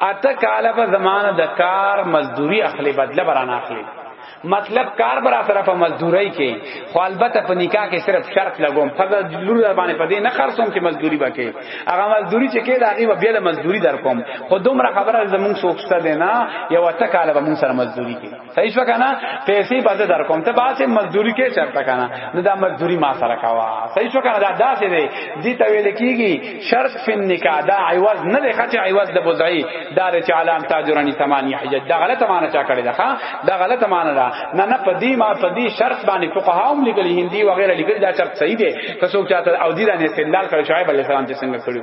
اته کاله په زمانه د کار مزدوری اخلي بدله برانه اخلي مطلب کار برا سره په مزدوري کې خو البته په نکاح کې صرف شرط لګوم فضل لور در باندې پدې نه خرڅوم چې مزدوري وکي هغه مزدوري چې کې دا هغه بیا له مزدوري در کوم خو دومره خبره زمون سوچته نه یو تکاله به مون سره مزدوري کې صحیح شو کنه پیسې به در کوم ته باسه مزدوری کې چرته کنه نو دا مزدوری ما سره کوا صحیح شو کنه دا داسې دی دي ته ویل کیږي شرط فن نکاح دا عوض نه دی خچ عوض د بوزعي دار چې علام تاجرانی ثمانیه حجت دا غلطه معنی چا کړی دا دا غلطه معنی دا نه نه پدی ما پدی شرط باندې فقها هم لیکلي هندي وغیرہ لیکلي دا شرط صحیح دی که څوک چاته او دي دا نه استدلال کړی شعیب علی السلام چې څنګه کړو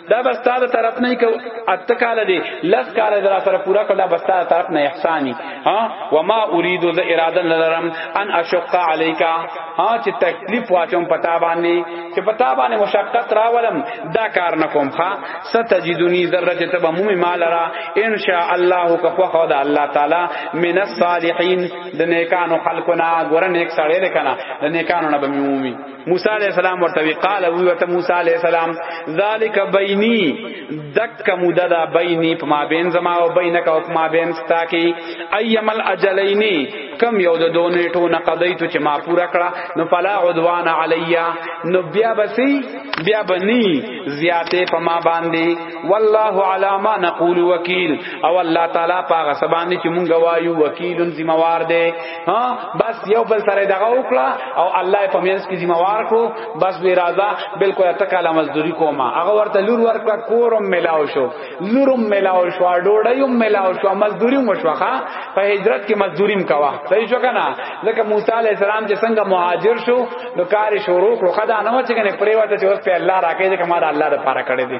دا بس تعالی طرف نه کو اته کال دی لس کال در سره پورا کړه بس تعالی طرف نه احسانی ها و ما اريد ذ اراده لرم ان اشق عليك ها چې تکلیف واچوم پتا باندې چې پتا باندې مشقت راولم دا کار نه کوم ها ستجدنی ذره چې تب مومي مال را ان شاء الله که خو خدا الله تعالی من الصالحین د نیکانو خلقنا ګور نیک سړی لکنه د نیکانو نه به مومي موسی علیہ السلام ورته وی قال وی ورته موسی علیہ السلام ذالک بینی دک مددا بینی پما بین زما او بینک او پما بین ستا کی ایم الاجلین کم یو د دو نیټو نه قضیت چې ما پورا کړه نو فلا عدوان علیا نو بیا بسی بیا بنی زیاته پما باندې والله علی ما نقول وکیل او الله تعالی پاغه سبانه چې مونږ وایو وکیل ذمہ وار دی ها بس یو بل سره دغه وکړه او الله په مینس کې ذمہ وار کړو بس وی راضا بالکل تکاله مزدوری کوما هغه ورته لور ورکړه کورم ملاو شو لورم ملاو شو ډوډیوم ملاو شو مزدوری مو شوخه په هجرت کې مزدوریم کوا صحیح شو کنه ځکه موسی علی السلام چې څنګه مهاجر شو نو کار شروع کړو خدای نو چې کنه پریوته چې اوس په الله راکې چې کمال الله د پاره کړی دی